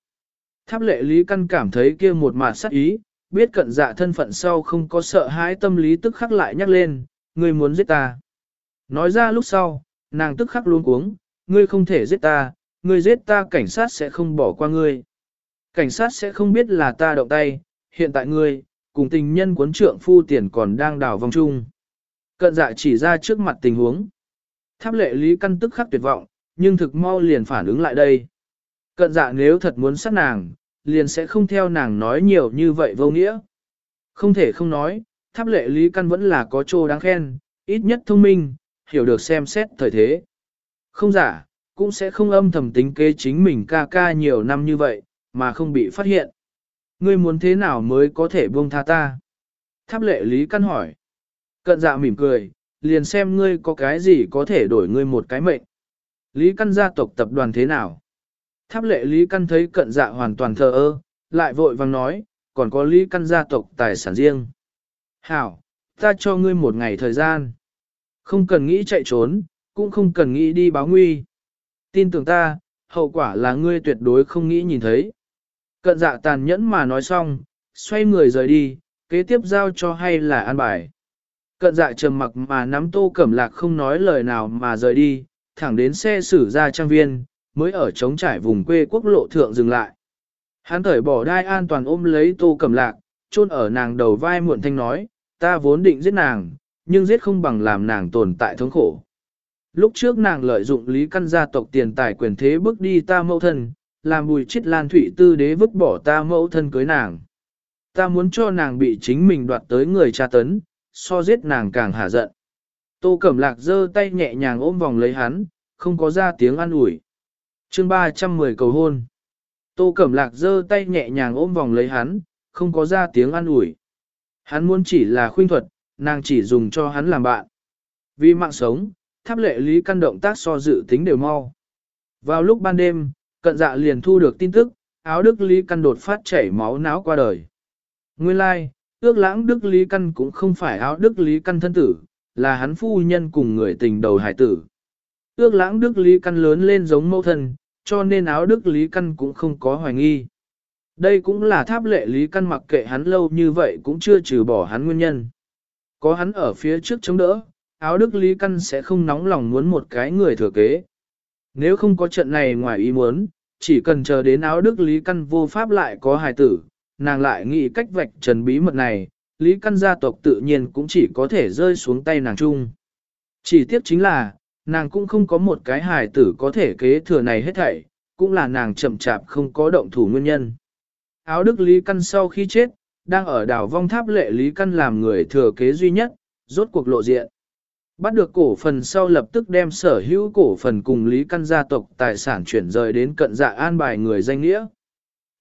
Tháp lệ lý căn cảm thấy kia một mạt sát ý, biết cận dạ thân phận sau không có sợ hãi tâm lý tức khắc lại nhắc lên, ngươi muốn giết ta. Nói ra lúc sau, nàng tức khắc luôn cuống, ngươi không thể giết ta, ngươi giết ta cảnh sát sẽ không bỏ qua ngươi. Cảnh sát sẽ không biết là ta động tay, hiện tại ngươi, cùng tình nhân cuốn trượng phu tiền còn đang đào vòng chung. Cận dạ chỉ ra trước mặt tình huống. Tháp lệ lý căn tức khắc tuyệt vọng, nhưng thực mau liền phản ứng lại đây. Cận dạ nếu thật muốn sát nàng, liền sẽ không theo nàng nói nhiều như vậy vô nghĩa. Không thể không nói, tháp lệ lý căn vẫn là có trô đáng khen, ít nhất thông minh, hiểu được xem xét thời thế. Không giả, cũng sẽ không âm thầm tính kế chính mình ca ca nhiều năm như vậy, mà không bị phát hiện. Ngươi muốn thế nào mới có thể buông tha ta? Tháp lệ lý căn hỏi. Cận dạ mỉm cười, liền xem ngươi có cái gì có thể đổi ngươi một cái mệnh. Lý căn gia tộc tập đoàn thế nào? Tháp lệ Lý căn thấy cận dạ hoàn toàn thờ ơ, lại vội vàng nói, còn có Lý căn gia tộc tài sản riêng. Hảo, ta cho ngươi một ngày thời gian. Không cần nghĩ chạy trốn, cũng không cần nghĩ đi báo nguy. Tin tưởng ta, hậu quả là ngươi tuyệt đối không nghĩ nhìn thấy. Cận dạ tàn nhẫn mà nói xong, xoay người rời đi, kế tiếp giao cho hay là an bài. Cận dạ trầm mặc mà nắm tô cẩm lạc không nói lời nào mà rời đi, thẳng đến xe xử ra trang viên, mới ở trống trải vùng quê quốc lộ thượng dừng lại. Hắn thởi bỏ đai an toàn ôm lấy tô cẩm lạc, chôn ở nàng đầu vai muộn thanh nói, ta vốn định giết nàng, nhưng giết không bằng làm nàng tồn tại thống khổ. Lúc trước nàng lợi dụng lý căn gia tộc tiền tài quyền thế bước đi ta mẫu thân, làm bùi chết lan thủy tư đế vứt bỏ ta mẫu thân cưới nàng. Ta muốn cho nàng bị chính mình đoạt tới người tra tấn, so giết nàng càng hả giận. Tô Cẩm Lạc giơ tay nhẹ nhàng ôm vòng lấy hắn, không có ra tiếng an ủi. Chương 310 cầu hôn. Tô Cẩm Lạc giơ tay nhẹ nhàng ôm vòng lấy hắn, không có ra tiếng an ủi. Hắn muốn chỉ là khuyên thuật, nàng chỉ dùng cho hắn làm bạn. Vì mạng sống, tháp lệ lý căn động tác so dự tính đều mau. Vào lúc ban đêm, cận dạ liền thu được tin tức, áo đức lý căn đột phát chảy máu não qua đời. Nguyên lai, like, ước lãng đức lý căn cũng không phải áo đức lý căn thân tử, là hắn phu nhân cùng người tình đầu hải tử. Ước lãng đức lý căn lớn lên giống mẫu thân, cho nên áo đức lý căn cũng không có hoài nghi. Đây cũng là tháp lệ lý căn mặc kệ hắn lâu như vậy cũng chưa trừ bỏ hắn nguyên nhân. Có hắn ở phía trước chống đỡ, áo đức lý căn sẽ không nóng lòng muốn một cái người thừa kế. Nếu không có trận này ngoài ý muốn, chỉ cần chờ đến áo đức lý căn vô pháp lại có hài tử, nàng lại nghĩ cách vạch trần bí mật này, lý căn gia tộc tự nhiên cũng chỉ có thể rơi xuống tay nàng chung. Chỉ tiếc chính là, nàng cũng không có một cái hài tử có thể kế thừa này hết thảy, cũng là nàng chậm chạp không có động thủ nguyên nhân. Áo đức lý căn sau khi chết, đang ở đảo vong tháp lệ lý căn làm người thừa kế duy nhất, rốt cuộc lộ diện. Bắt được cổ phần sau lập tức đem sở hữu cổ phần cùng Lý Căn gia tộc tài sản chuyển rời đến cận dạ an bài người danh nghĩa.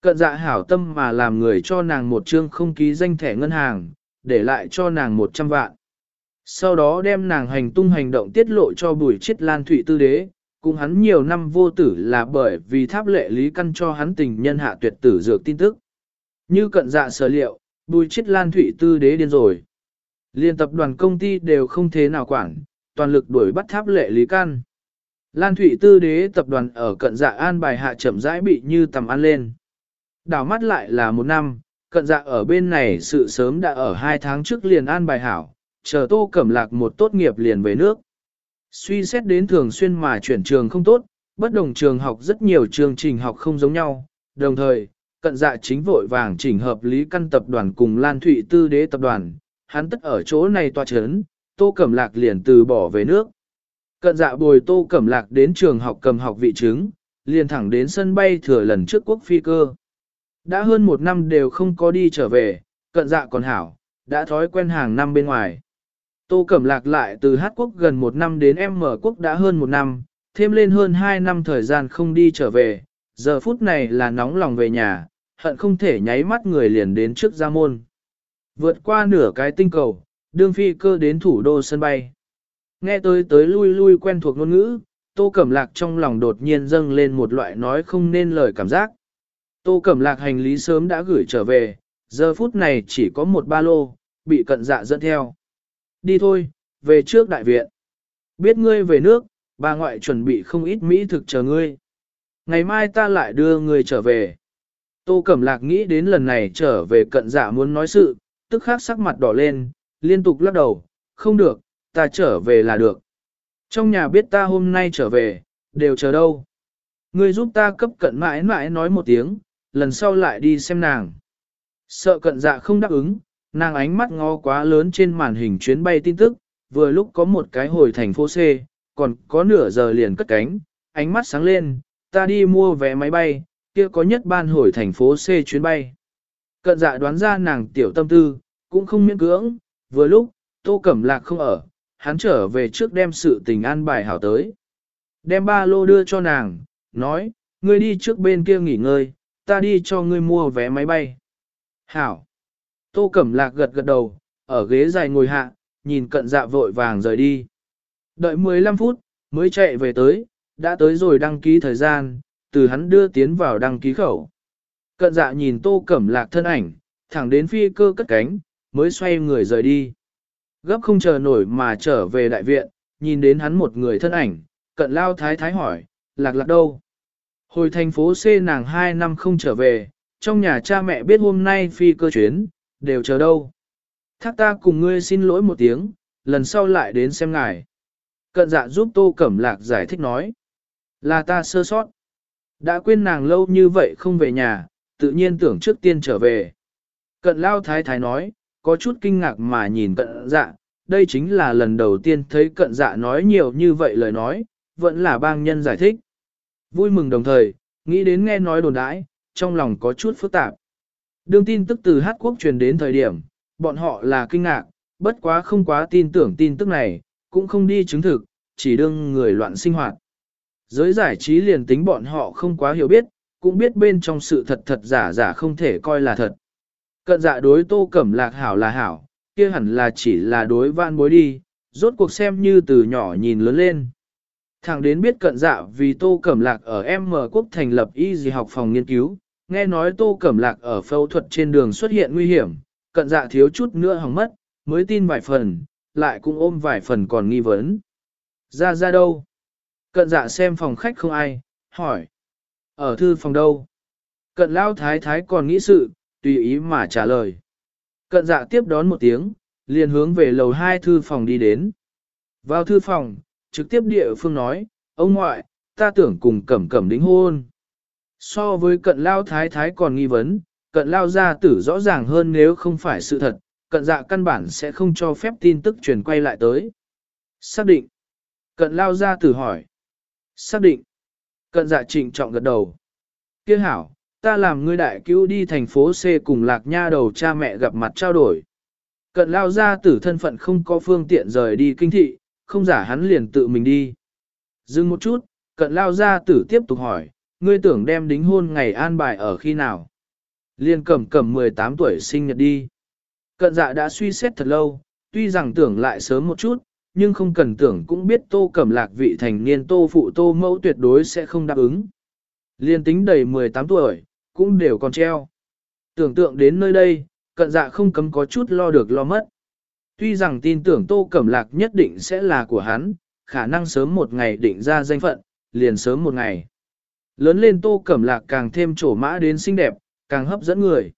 Cận dạ hảo tâm mà làm người cho nàng một chương không ký danh thẻ ngân hàng, để lại cho nàng 100 vạn. Sau đó đem nàng hành tung hành động tiết lộ cho bùi chết lan thụy tư đế, cùng hắn nhiều năm vô tử là bởi vì tháp lệ Lý Căn cho hắn tình nhân hạ tuyệt tử dược tin tức. Như cận dạ sở liệu, bùi chết lan thụy tư đế điên rồi. Liên tập đoàn công ty đều không thế nào quản, toàn lực đuổi bắt tháp lệ lý can. Lan Thụy Tư đế tập đoàn ở cận dạ an bài hạ chậm rãi bị như tầm ăn lên. Đảo mắt lại là một năm, cận dạ ở bên này sự sớm đã ở hai tháng trước liền an bài hảo, chờ tô cẩm lạc một tốt nghiệp liền về nước. Suy xét đến thường xuyên mà chuyển trường không tốt, bất đồng trường học rất nhiều chương trình học không giống nhau, đồng thời, cận dạ chính vội vàng chỉnh hợp lý căn tập đoàn cùng Lan Thụy Tư đế tập đoàn, hắn tất ở chỗ này tòa chấn, Tô Cẩm Lạc liền từ bỏ về nước. Cận dạ bồi Tô Cẩm Lạc đến trường học cầm học vị chứng, liền thẳng đến sân bay thừa lần trước quốc phi cơ. Đã hơn một năm đều không có đi trở về, cận dạ còn hảo, đã thói quen hàng năm bên ngoài. Tô Cẩm Lạc lại từ Hát quốc gần một năm đến M quốc đã hơn một năm, thêm lên hơn hai năm thời gian không đi trở về, giờ phút này là nóng lòng về nhà, hận không thể nháy mắt người liền đến trước gia môn. Vượt qua nửa cái tinh cầu, đương phi cơ đến thủ đô sân bay. Nghe tới tới lui lui quen thuộc ngôn ngữ, Tô Cẩm Lạc trong lòng đột nhiên dâng lên một loại nói không nên lời cảm giác. Tô Cẩm Lạc hành lý sớm đã gửi trở về, giờ phút này chỉ có một ba lô, bị cận dạ dẫn theo. Đi thôi, về trước đại viện. Biết ngươi về nước, bà ngoại chuẩn bị không ít mỹ thực chờ ngươi. Ngày mai ta lại đưa ngươi trở về. Tô Cẩm Lạc nghĩ đến lần này trở về cận dạ muốn nói sự, tức khắc sắc mặt đỏ lên, liên tục lắc đầu, không được, ta trở về là được. Trong nhà biết ta hôm nay trở về, đều chờ đâu. Ngươi giúp ta cấp cận mãi mãi nói một tiếng, lần sau lại đi xem nàng. Sợ cận dạ không đáp ứng, nàng ánh mắt ngó quá lớn trên màn hình chuyến bay tin tức, vừa lúc có một cái hồi thành phố C, còn có nửa giờ liền cất cánh, ánh mắt sáng lên, ta đi mua vé máy bay, kia có nhất ban hồi thành phố C chuyến bay. Cận dạ đoán ra nàng tiểu tâm tư, cũng không miễn cưỡng, vừa lúc, tô cẩm lạc không ở, hắn trở về trước đem sự tình an bài hảo tới. Đem ba lô đưa cho nàng, nói, ngươi đi trước bên kia nghỉ ngơi, ta đi cho ngươi mua vé máy bay. Hảo. Tô Cẩm Lạc gật gật đầu, ở ghế dài ngồi hạ, nhìn cận dạ vội vàng rời đi. Đợi 15 phút, mới chạy về tới, đã tới rồi đăng ký thời gian, từ hắn đưa tiến vào đăng ký khẩu. Cận dạ nhìn Tô Cẩm Lạc thân ảnh, thẳng đến phi cơ cất cánh, mới xoay người rời đi. Gấp không chờ nổi mà trở về đại viện, nhìn đến hắn một người thân ảnh, cận lao thái thái hỏi, lạc lạc đâu? Hồi thành phố C nàng 2 năm không trở về, trong nhà cha mẹ biết hôm nay phi cơ chuyến, đều chờ đâu. Thác ta cùng ngươi xin lỗi một tiếng, lần sau lại đến xem ngài. Cận dạ giúp Tô Cẩm Lạc giải thích nói. Là ta sơ sót. Đã quên nàng lâu như vậy không về nhà, tự nhiên tưởng trước tiên trở về. Cận lao thái thái nói, có chút kinh ngạc mà nhìn cận dạ, đây chính là lần đầu tiên thấy cận dạ nói nhiều như vậy lời nói, vẫn là bang nhân giải thích. Vui mừng đồng thời, nghĩ đến nghe nói đồn đãi, trong lòng có chút phức tạp. Đương tin tức từ Hát Quốc truyền đến thời điểm, bọn họ là kinh ngạc, bất quá không quá tin tưởng tin tức này, cũng không đi chứng thực, chỉ đương người loạn sinh hoạt. Giới giải trí liền tính bọn họ không quá hiểu biết, cũng biết bên trong sự thật thật giả giả không thể coi là thật. Cận dạ đối tô cẩm lạc hảo là hảo, kia hẳn là chỉ là đối van bối đi, rốt cuộc xem như từ nhỏ nhìn lớn lên. Thằng đến biết cận dạ vì tô cẩm lạc ở M quốc thành lập y gì học phòng nghiên cứu, nghe nói tô cẩm lạc ở phẫu thuật trên đường xuất hiện nguy hiểm, cận dạ thiếu chút nữa hỏng mất, mới tin vài phần, lại cũng ôm vài phần còn nghi vấn. Ra ra đâu? Cận dạ xem phòng khách không ai, hỏi. Ở thư phòng đâu? Cận lao thái thái còn nghĩ sự, tùy ý mà trả lời. Cận dạ tiếp đón một tiếng, liền hướng về lầu hai thư phòng đi đến. Vào thư phòng, trực tiếp địa phương nói, ông ngoại, ta tưởng cùng cẩm cẩm đính hôn. So với cận lao thái thái còn nghi vấn, cận lao gia tử rõ ràng hơn nếu không phải sự thật, cận dạ căn bản sẽ không cho phép tin tức truyền quay lại tới. Xác định. Cận lao gia tử hỏi. Xác định. Cận dạ trịnh trọng gật đầu. Kia hảo, ta làm ngươi đại cứu đi thành phố C cùng lạc nha đầu cha mẹ gặp mặt trao đổi. Cận lao gia tử thân phận không có phương tiện rời đi kinh thị, không giả hắn liền tự mình đi. Dừng một chút, cận lao gia tử tiếp tục hỏi, ngươi tưởng đem đính hôn ngày an bài ở khi nào? Liên cẩm cẩm 18 tuổi sinh nhật đi. Cận dạ đã suy xét thật lâu, tuy rằng tưởng lại sớm một chút, nhưng không cần tưởng cũng biết tô cẩm lạc vị thành niên tô phụ tô mẫu tuyệt đối sẽ không đáp ứng. Liên tính đầy 18 tuổi, cũng đều còn treo. Tưởng tượng đến nơi đây, cận dạ không cấm có chút lo được lo mất. Tuy rằng tin tưởng tô cẩm lạc nhất định sẽ là của hắn, khả năng sớm một ngày định ra danh phận, liền sớm một ngày. Lớn lên tô cẩm lạc càng thêm trổ mã đến xinh đẹp, càng hấp dẫn người.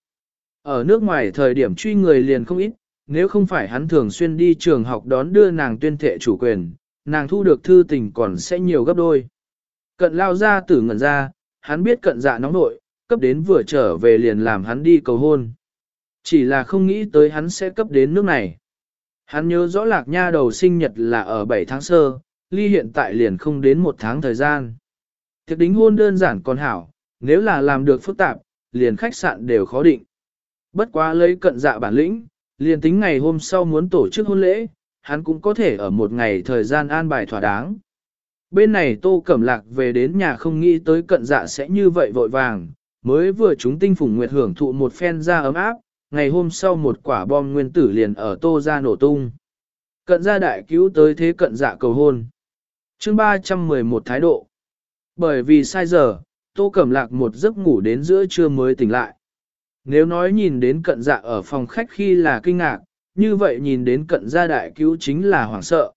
Ở nước ngoài thời điểm truy người liền không ít, nếu không phải hắn thường xuyên đi trường học đón đưa nàng tuyên thệ chủ quyền, nàng thu được thư tình còn sẽ nhiều gấp đôi. Cận lao ra tử ngẩn ra, hắn biết cận dạ nóng nội, cấp đến vừa trở về liền làm hắn đi cầu hôn. Chỉ là không nghĩ tới hắn sẽ cấp đến nước này. Hắn nhớ rõ lạc nha đầu sinh nhật là ở 7 tháng sơ, ly hiện tại liền không đến một tháng thời gian. Thiệt đính hôn đơn giản còn hảo, nếu là làm được phức tạp, liền khách sạn đều khó định. Bất quá lấy cận dạ bản lĩnh, liền tính ngày hôm sau muốn tổ chức hôn lễ, hắn cũng có thể ở một ngày thời gian an bài thỏa đáng. Bên này Tô Cẩm Lạc về đến nhà không nghĩ tới cận dạ sẽ như vậy vội vàng, mới vừa chúng tinh phùng nguyệt hưởng thụ một phen ra ấm áp, ngày hôm sau một quả bom nguyên tử liền ở Tô ra nổ tung. Cận gia đại cứu tới thế cận dạ cầu hôn. chương 311 thái độ. Bởi vì sai giờ, Tô Cẩm Lạc một giấc ngủ đến giữa trưa mới tỉnh lại. Nếu nói nhìn đến cận dạ ở phòng khách khi là kinh ngạc, như vậy nhìn đến cận gia đại cứu chính là hoảng sợ.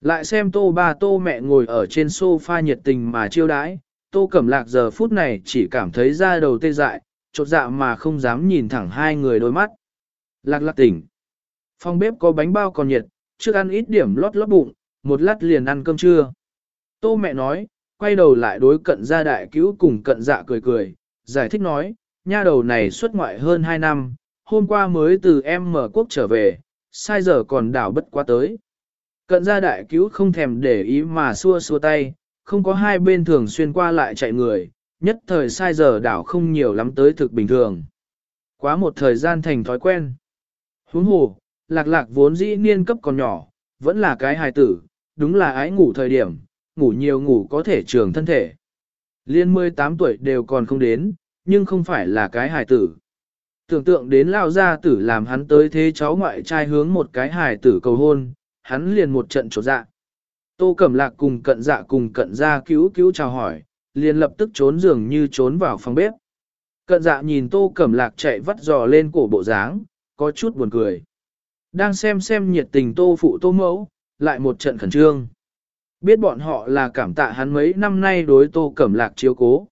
Lại xem tô ba tô mẹ ngồi ở trên sofa nhiệt tình mà chiêu đãi, tô cẩm lạc giờ phút này chỉ cảm thấy da đầu tê dại, chột dạ mà không dám nhìn thẳng hai người đôi mắt. Lạc lạc tỉnh. Phòng bếp có bánh bao còn nhiệt, trước ăn ít điểm lót lót bụng, một lát liền ăn cơm trưa. Tô mẹ nói, quay đầu lại đối cận gia đại cứu cùng cận dạ cười cười, giải thích nói, nha đầu này xuất ngoại hơn 2 năm, hôm qua mới từ em mở quốc trở về, sai giờ còn đảo bất quá tới. Cận gia đại cứu không thèm để ý mà xua xua tay, không có hai bên thường xuyên qua lại chạy người, nhất thời sai giờ đảo không nhiều lắm tới thực bình thường. Quá một thời gian thành thói quen. Huống hồ, lạc lạc vốn dĩ niên cấp còn nhỏ, vẫn là cái hài tử, đúng là ái ngủ thời điểm, ngủ nhiều ngủ có thể trường thân thể. Liên 18 tuổi đều còn không đến, nhưng không phải là cái hài tử. Tưởng tượng đến lao gia tử làm hắn tới thế cháu ngoại trai hướng một cái hài tử cầu hôn, hắn liền một trận trột dạ. Tô Cẩm Lạc cùng cận dạ cùng cận gia cứu cứu chào hỏi, liền lập tức trốn giường như trốn vào phòng bếp. Cận dạ nhìn Tô Cẩm Lạc chạy vắt giò lên cổ bộ dáng, có chút buồn cười. Đang xem xem nhiệt tình Tô Phụ Tô Mẫu, lại một trận khẩn trương. Biết bọn họ là cảm tạ hắn mấy năm nay đối Tô Cẩm Lạc chiếu cố.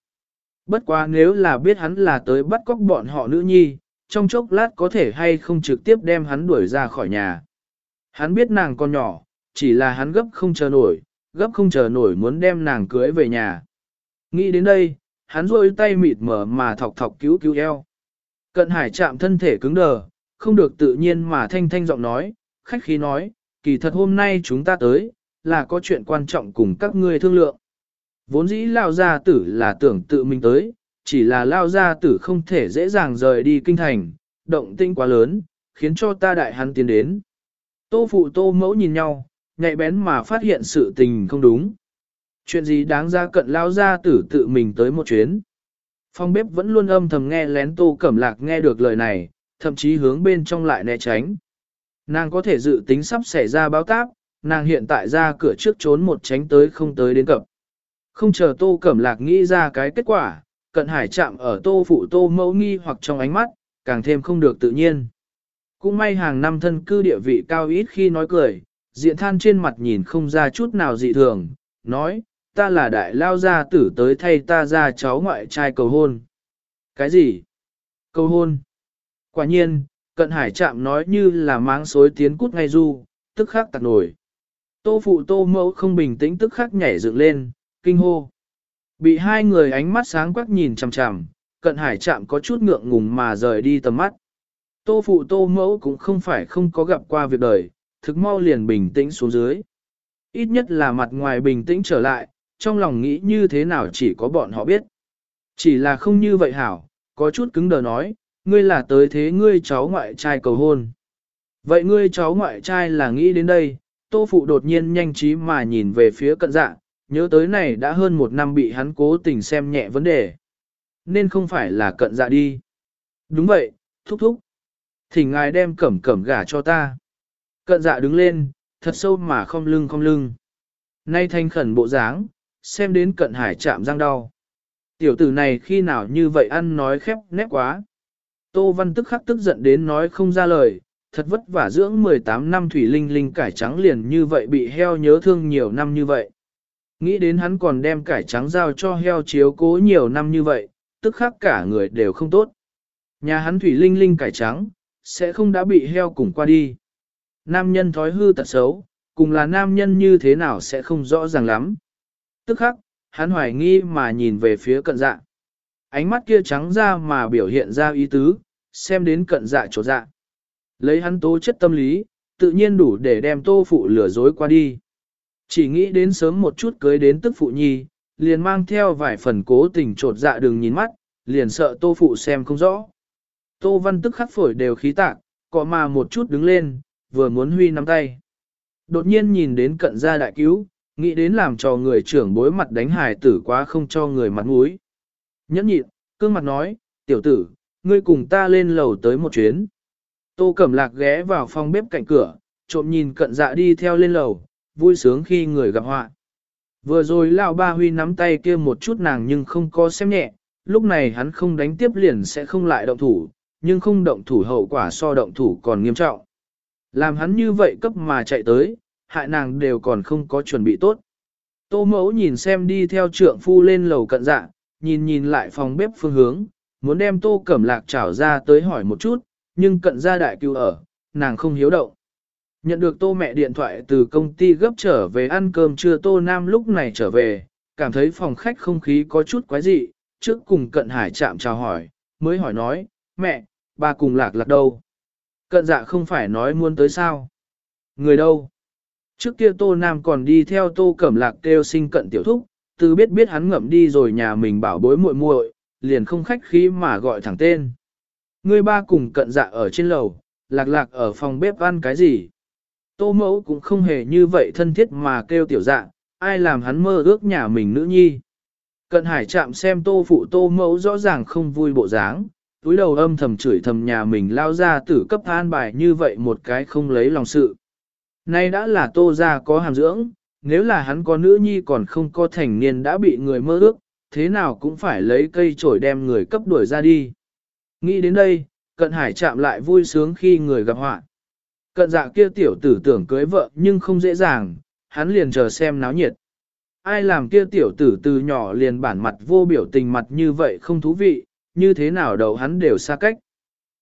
Bất quá nếu là biết hắn là tới bắt cóc bọn họ nữ nhi, trong chốc lát có thể hay không trực tiếp đem hắn đuổi ra khỏi nhà. Hắn biết nàng còn nhỏ, chỉ là hắn gấp không chờ nổi, gấp không chờ nổi muốn đem nàng cưới về nhà. Nghĩ đến đây, hắn rôi tay mịt mở mà thọc thọc cứu cứu eo. Cận hải chạm thân thể cứng đờ, không được tự nhiên mà thanh thanh giọng nói, khách khí nói, kỳ thật hôm nay chúng ta tới, là có chuyện quan trọng cùng các ngươi thương lượng. Vốn dĩ lao gia tử là tưởng tự mình tới, chỉ là lao gia tử không thể dễ dàng rời đi kinh thành, động tinh quá lớn, khiến cho ta đại hắn tiến đến. Tô phụ tô mẫu nhìn nhau, nhạy bén mà phát hiện sự tình không đúng. Chuyện gì đáng ra cận lao gia tử tự mình tới một chuyến. Phong bếp vẫn luôn âm thầm nghe lén tô cẩm lạc nghe được lời này, thậm chí hướng bên trong lại né tránh. Nàng có thể dự tính sắp xảy ra báo táp, nàng hiện tại ra cửa trước trốn một tránh tới không tới đến cập. Không chờ tô cẩm lạc nghĩ ra cái kết quả, cận hải chạm ở tô phụ tô mẫu nghi hoặc trong ánh mắt, càng thêm không được tự nhiên. Cũng may hàng năm thân cư địa vị cao ít khi nói cười, diện than trên mặt nhìn không ra chút nào dị thường, nói, ta là đại lao gia tử tới thay ta ra cháu ngoại trai cầu hôn. Cái gì? Cầu hôn? Quả nhiên, cận hải chạm nói như là máng xối tiến cút ngay du, tức khắc tạc nổi. Tô phụ tô mẫu không bình tĩnh tức khắc nhảy dựng lên, kinh hô. Bị hai người ánh mắt sáng quắc nhìn chằm chằm, cận hải chạm có chút ngượng ngùng mà rời đi tầm mắt. Tô phụ tô mẫu cũng không phải không có gặp qua việc đời, thực mau liền bình tĩnh xuống dưới. Ít nhất là mặt ngoài bình tĩnh trở lại, trong lòng nghĩ như thế nào chỉ có bọn họ biết. Chỉ là không như vậy hảo, có chút cứng đờ nói, ngươi là tới thế ngươi cháu ngoại trai cầu hôn. Vậy ngươi cháu ngoại trai là nghĩ đến đây, tô phụ đột nhiên nhanh trí mà nhìn về phía cận dạ, nhớ tới này đã hơn một năm bị hắn cố tình xem nhẹ vấn đề. Nên không phải là cận dạ đi. Đúng vậy, thúc thúc. Thỉnh ngài đem cẩm cẩm gả cho ta. Cận dạ đứng lên, thật sâu mà không lưng không lưng. Nay thanh khẩn bộ dáng, xem đến cận hải chạm răng đau. Tiểu tử này khi nào như vậy ăn nói khép nép quá. Tô Văn tức khắc tức giận đến nói không ra lời, thật vất vả dưỡng 18 năm thủy linh linh cải trắng liền như vậy bị heo nhớ thương nhiều năm như vậy. Nghĩ đến hắn còn đem cải trắng giao cho heo chiếu cố nhiều năm như vậy, tức khắc cả người đều không tốt. Nhà hắn thủy linh linh cải trắng, sẽ không đã bị heo cùng qua đi. Nam nhân thói hư tật xấu, cùng là nam nhân như thế nào sẽ không rõ ràng lắm. Tức khắc, hắn hoài nghi mà nhìn về phía cận dạ. Ánh mắt kia trắng ra mà biểu hiện ra ý tứ, xem đến cận dạ chỗ dạ. Lấy hắn tố chất tâm lý, tự nhiên đủ để đem tô phụ lừa dối qua đi. Chỉ nghĩ đến sớm một chút cưới đến tức phụ nhi, liền mang theo vài phần cố tình trột dạ đường nhìn mắt, liền sợ tô phụ xem không rõ. Tô văn tức khắc phổi đều khí tạc, có mà một chút đứng lên, vừa muốn huy nắm tay. Đột nhiên nhìn đến cận gia đại cứu, nghĩ đến làm cho người trưởng bối mặt đánh hài tử quá không cho người mặt mũi. Nhẫn nhịn, cương mặt nói, tiểu tử, ngươi cùng ta lên lầu tới một chuyến. Tô Cẩm Lạc ghé vào phòng bếp cạnh cửa, trộm nhìn cận dạ đi theo lên lầu, vui sướng khi người gặp họa. Vừa rồi lão ba huy nắm tay kia một chút nàng nhưng không có xem nhẹ, lúc này hắn không đánh tiếp liền sẽ không lại động thủ, nhưng không động thủ hậu quả so động thủ còn nghiêm trọng. Làm hắn như vậy cấp mà chạy tới, hại nàng đều còn không có chuẩn bị tốt. Tô mẫu nhìn xem đi theo trượng phu lên lầu cận dạ, nhìn nhìn lại phòng bếp phương hướng, muốn đem tô cẩm lạc trảo ra tới hỏi một chút, nhưng cận gia đại cứu ở, nàng không hiếu động. Nhận được tô mẹ điện thoại từ công ty gấp trở về ăn cơm trưa tô nam lúc này trở về, cảm thấy phòng khách không khí có chút quái dị, trước cùng cận hải chạm chào hỏi, mới hỏi nói, mẹ, ba cùng lạc lạc đâu? Cận dạ không phải nói muốn tới sao? Người đâu? Trước kia tô nam còn đi theo tô cẩm lạc kêu sinh cận tiểu thúc, từ biết biết hắn ngậm đi rồi nhà mình bảo bối muội muội, liền không khách khí mà gọi thẳng tên. Người ba cùng cận dạ ở trên lầu, lạc lạc ở phòng bếp ăn cái gì? Tô mẫu cũng không hề như vậy thân thiết mà kêu tiểu dạ, ai làm hắn mơ ước nhà mình nữ nhi. Cận hải chạm xem tô phụ tô mẫu rõ ràng không vui bộ dáng, túi đầu âm thầm chửi thầm nhà mình lao ra tử cấp an bài như vậy một cái không lấy lòng sự. Nay đã là tô ra có hàm dưỡng, nếu là hắn có nữ nhi còn không có thành niên đã bị người mơ ước, thế nào cũng phải lấy cây chổi đem người cấp đuổi ra đi. Nghĩ đến đây, cận hải chạm lại vui sướng khi người gặp họa. Cận dạ kia tiểu tử tưởng cưới vợ nhưng không dễ dàng, hắn liền chờ xem náo nhiệt. Ai làm kia tiểu tử từ nhỏ liền bản mặt vô biểu tình mặt như vậy không thú vị, như thế nào đầu hắn đều xa cách.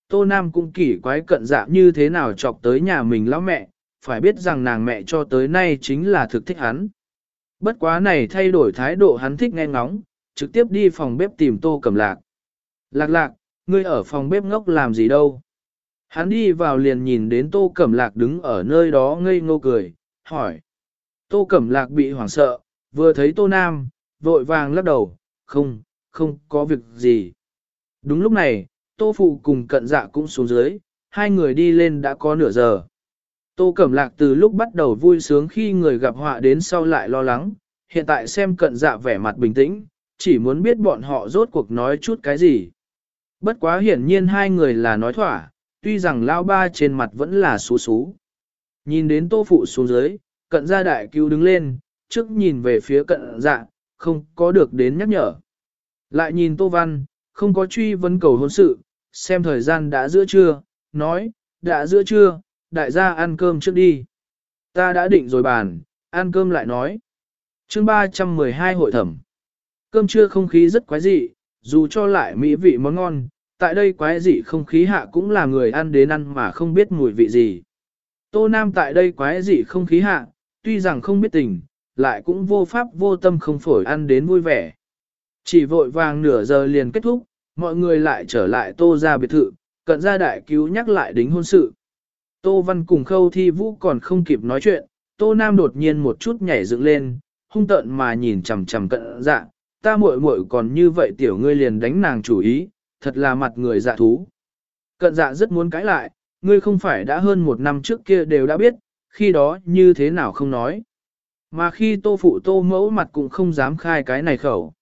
Tô Nam cũng kỳ quái cận dạ như thế nào chọc tới nhà mình lão mẹ, phải biết rằng nàng mẹ cho tới nay chính là thực thích hắn. Bất quá này thay đổi thái độ hắn thích nghe ngóng, trực tiếp đi phòng bếp tìm tô cầm lạc. Lạc lạc, ngươi ở phòng bếp ngốc làm gì đâu? Hắn đi vào liền nhìn đến tô cẩm lạc đứng ở nơi đó ngây ngô cười, hỏi. Tô cẩm lạc bị hoảng sợ, vừa thấy tô nam, vội vàng lắc đầu, không, không có việc gì. Đúng lúc này, tô phụ cùng cận dạ cũng xuống dưới, hai người đi lên đã có nửa giờ. Tô Cẩm Lạc từ lúc bắt đầu vui sướng khi người gặp họa đến sau lại lo lắng, hiện tại xem cận dạ vẻ mặt bình tĩnh, chỉ muốn biết bọn họ rốt cuộc nói chút cái gì. Bất quá hiển nhiên hai người là nói thỏa, tuy rằng lao ba trên mặt vẫn là xú xú. Nhìn đến tô phụ xuống dưới, cận gia đại cứu đứng lên, trước nhìn về phía cận dạ, không có được đến nhắc nhở. Lại nhìn tô văn, không có truy vấn cầu hôn sự, xem thời gian đã giữa trưa, nói, đã giữa trưa, đại gia ăn cơm trước đi. Ta đã định rồi bàn, ăn cơm lại nói. chương 312 hội thẩm. Cơm trưa không khí rất quái dị, dù cho lại mỹ vị món ngon, tại đây quái dị không khí hạ cũng là người ăn đến ăn mà không biết mùi vị gì. Tô Nam tại đây quái dị không khí hạ, tuy rằng không biết tình, lại cũng vô pháp vô tâm không phổi ăn đến vui vẻ. Chỉ vội vàng nửa giờ liền kết thúc, mọi người lại trở lại tô ra biệt thự, cận ra đại cứu nhắc lại đính hôn sự. Tô Văn cùng khâu thi vũ còn không kịp nói chuyện, Tô Nam đột nhiên một chút nhảy dựng lên, hung tợn mà nhìn chằm chằm cận dạ, ta muội muội còn như vậy tiểu ngươi liền đánh nàng chủ ý, thật là mặt người dạ thú. Cận dạ rất muốn cãi lại, ngươi không phải đã hơn một năm trước kia đều đã biết, khi đó như thế nào không nói. Mà khi tô phụ tô mẫu mặt cũng không dám khai cái này khẩu.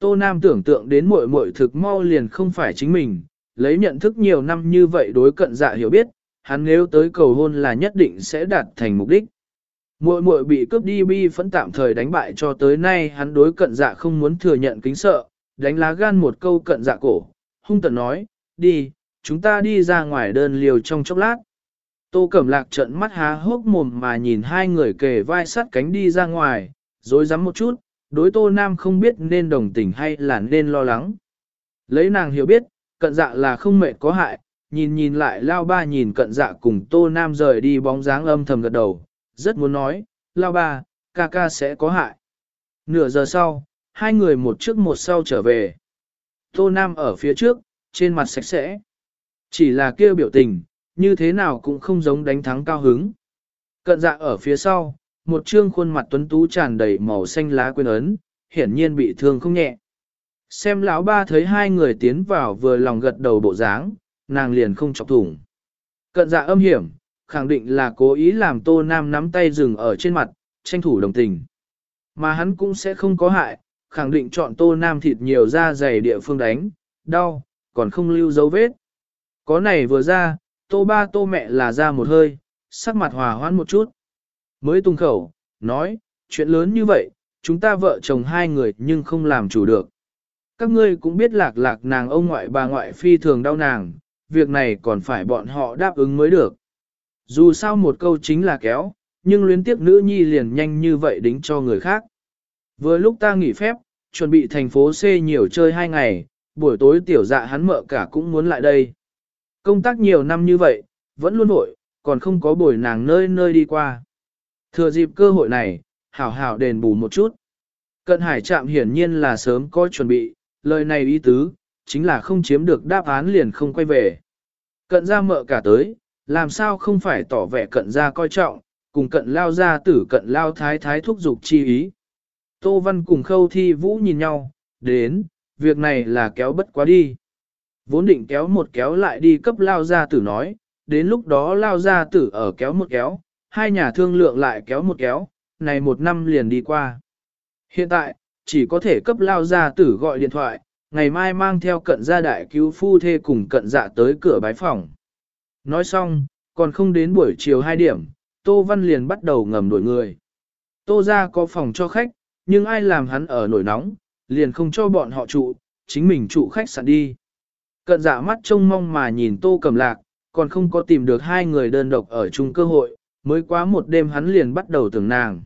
Tô Nam tưởng tượng đến muội muội thực mau liền không phải chính mình, lấy nhận thức nhiều năm như vậy đối cận dạ hiểu biết, hắn nếu tới cầu hôn là nhất định sẽ đạt thành mục đích. Muội muội bị cướp đi bi phẫn tạm thời đánh bại cho tới nay hắn đối cận dạ không muốn thừa nhận kính sợ, đánh lá gan một câu cận dạ cổ, hung tận nói, đi, chúng ta đi ra ngoài đơn liều trong chốc lát. Tô Cẩm Lạc trợn mắt há hốc mồm mà nhìn hai người kề vai sát cánh đi ra ngoài, dối rắm một chút, đối Tô Nam không biết nên đồng tình hay là nên lo lắng. Lấy nàng hiểu biết, cận dạ là không mệt có hại, nhìn nhìn lại lao ba nhìn cận dạ cùng tô nam rời đi bóng dáng âm thầm gật đầu, rất muốn nói, lao ba, ca ca sẽ có hại. Nửa giờ sau, hai người một trước một sau trở về. Tô nam ở phía trước, trên mặt sạch sẽ. Chỉ là kêu biểu tình, như thế nào cũng không giống đánh thắng cao hứng. Cận dạ ở phía sau, một trương khuôn mặt tuấn tú tràn đầy màu xanh lá quên ấn, hiển nhiên bị thương không nhẹ. Xem lão ba thấy hai người tiến vào vừa lòng gật đầu bộ dáng, nàng liền không chọc thủng. Cận dạ âm hiểm, khẳng định là cố ý làm tô nam nắm tay dừng ở trên mặt, tranh thủ đồng tình. Mà hắn cũng sẽ không có hại, khẳng định chọn tô nam thịt nhiều da dày địa phương đánh, đau, còn không lưu dấu vết. Có này vừa ra, tô ba tô mẹ là ra một hơi, sắc mặt hòa hoãn một chút. Mới tung khẩu, nói, chuyện lớn như vậy, chúng ta vợ chồng hai người nhưng không làm chủ được. Các ngươi cũng biết lạc lạc nàng ông ngoại bà ngoại phi thường đau nàng, việc này còn phải bọn họ đáp ứng mới được. Dù sao một câu chính là kéo, nhưng luyến tiếp nữ nhi liền nhanh như vậy đính cho người khác. Vừa lúc ta nghỉ phép, chuẩn bị thành phố C nhiều chơi hai ngày, buổi tối tiểu dạ hắn mợ cả cũng muốn lại đây. Công tác nhiều năm như vậy, vẫn luôn vội, còn không có buổi nàng nơi nơi đi qua. Thừa dịp cơ hội này, hảo hảo đền bù một chút. Cận hải trạm hiển nhiên là sớm có chuẩn bị, lời này ý tứ, chính là không chiếm được đáp án liền không quay về. Cận ra mợ cả tới, làm sao không phải tỏ vẻ cận ra coi trọng, cùng cận lao ra tử cận lao thái thái thúc dục chi ý. Tô Văn cùng khâu thi vũ nhìn nhau, đến, việc này là kéo bất quá đi. Vốn định kéo một kéo lại đi cấp lao gia tử nói, đến lúc đó lao gia tử ở kéo một kéo, hai nhà thương lượng lại kéo một kéo, này một năm liền đi qua. Hiện tại, chỉ có thể cấp lao gia tử gọi điện thoại, ngày mai mang theo cận gia đại cứu phu thê cùng cận dạ tới cửa bái phòng. Nói xong, còn không đến buổi chiều 2 điểm, Tô Văn liền bắt đầu ngầm đổi người. Tô ra có phòng cho khách, nhưng ai làm hắn ở nổi nóng, liền không cho bọn họ trụ, chính mình trụ khách sạn đi. Cận dạ mắt trông mong mà nhìn Tô Cầm Lạc, còn không có tìm được hai người đơn độc ở chung cơ hội, mới quá một đêm hắn liền bắt đầu tưởng nàng.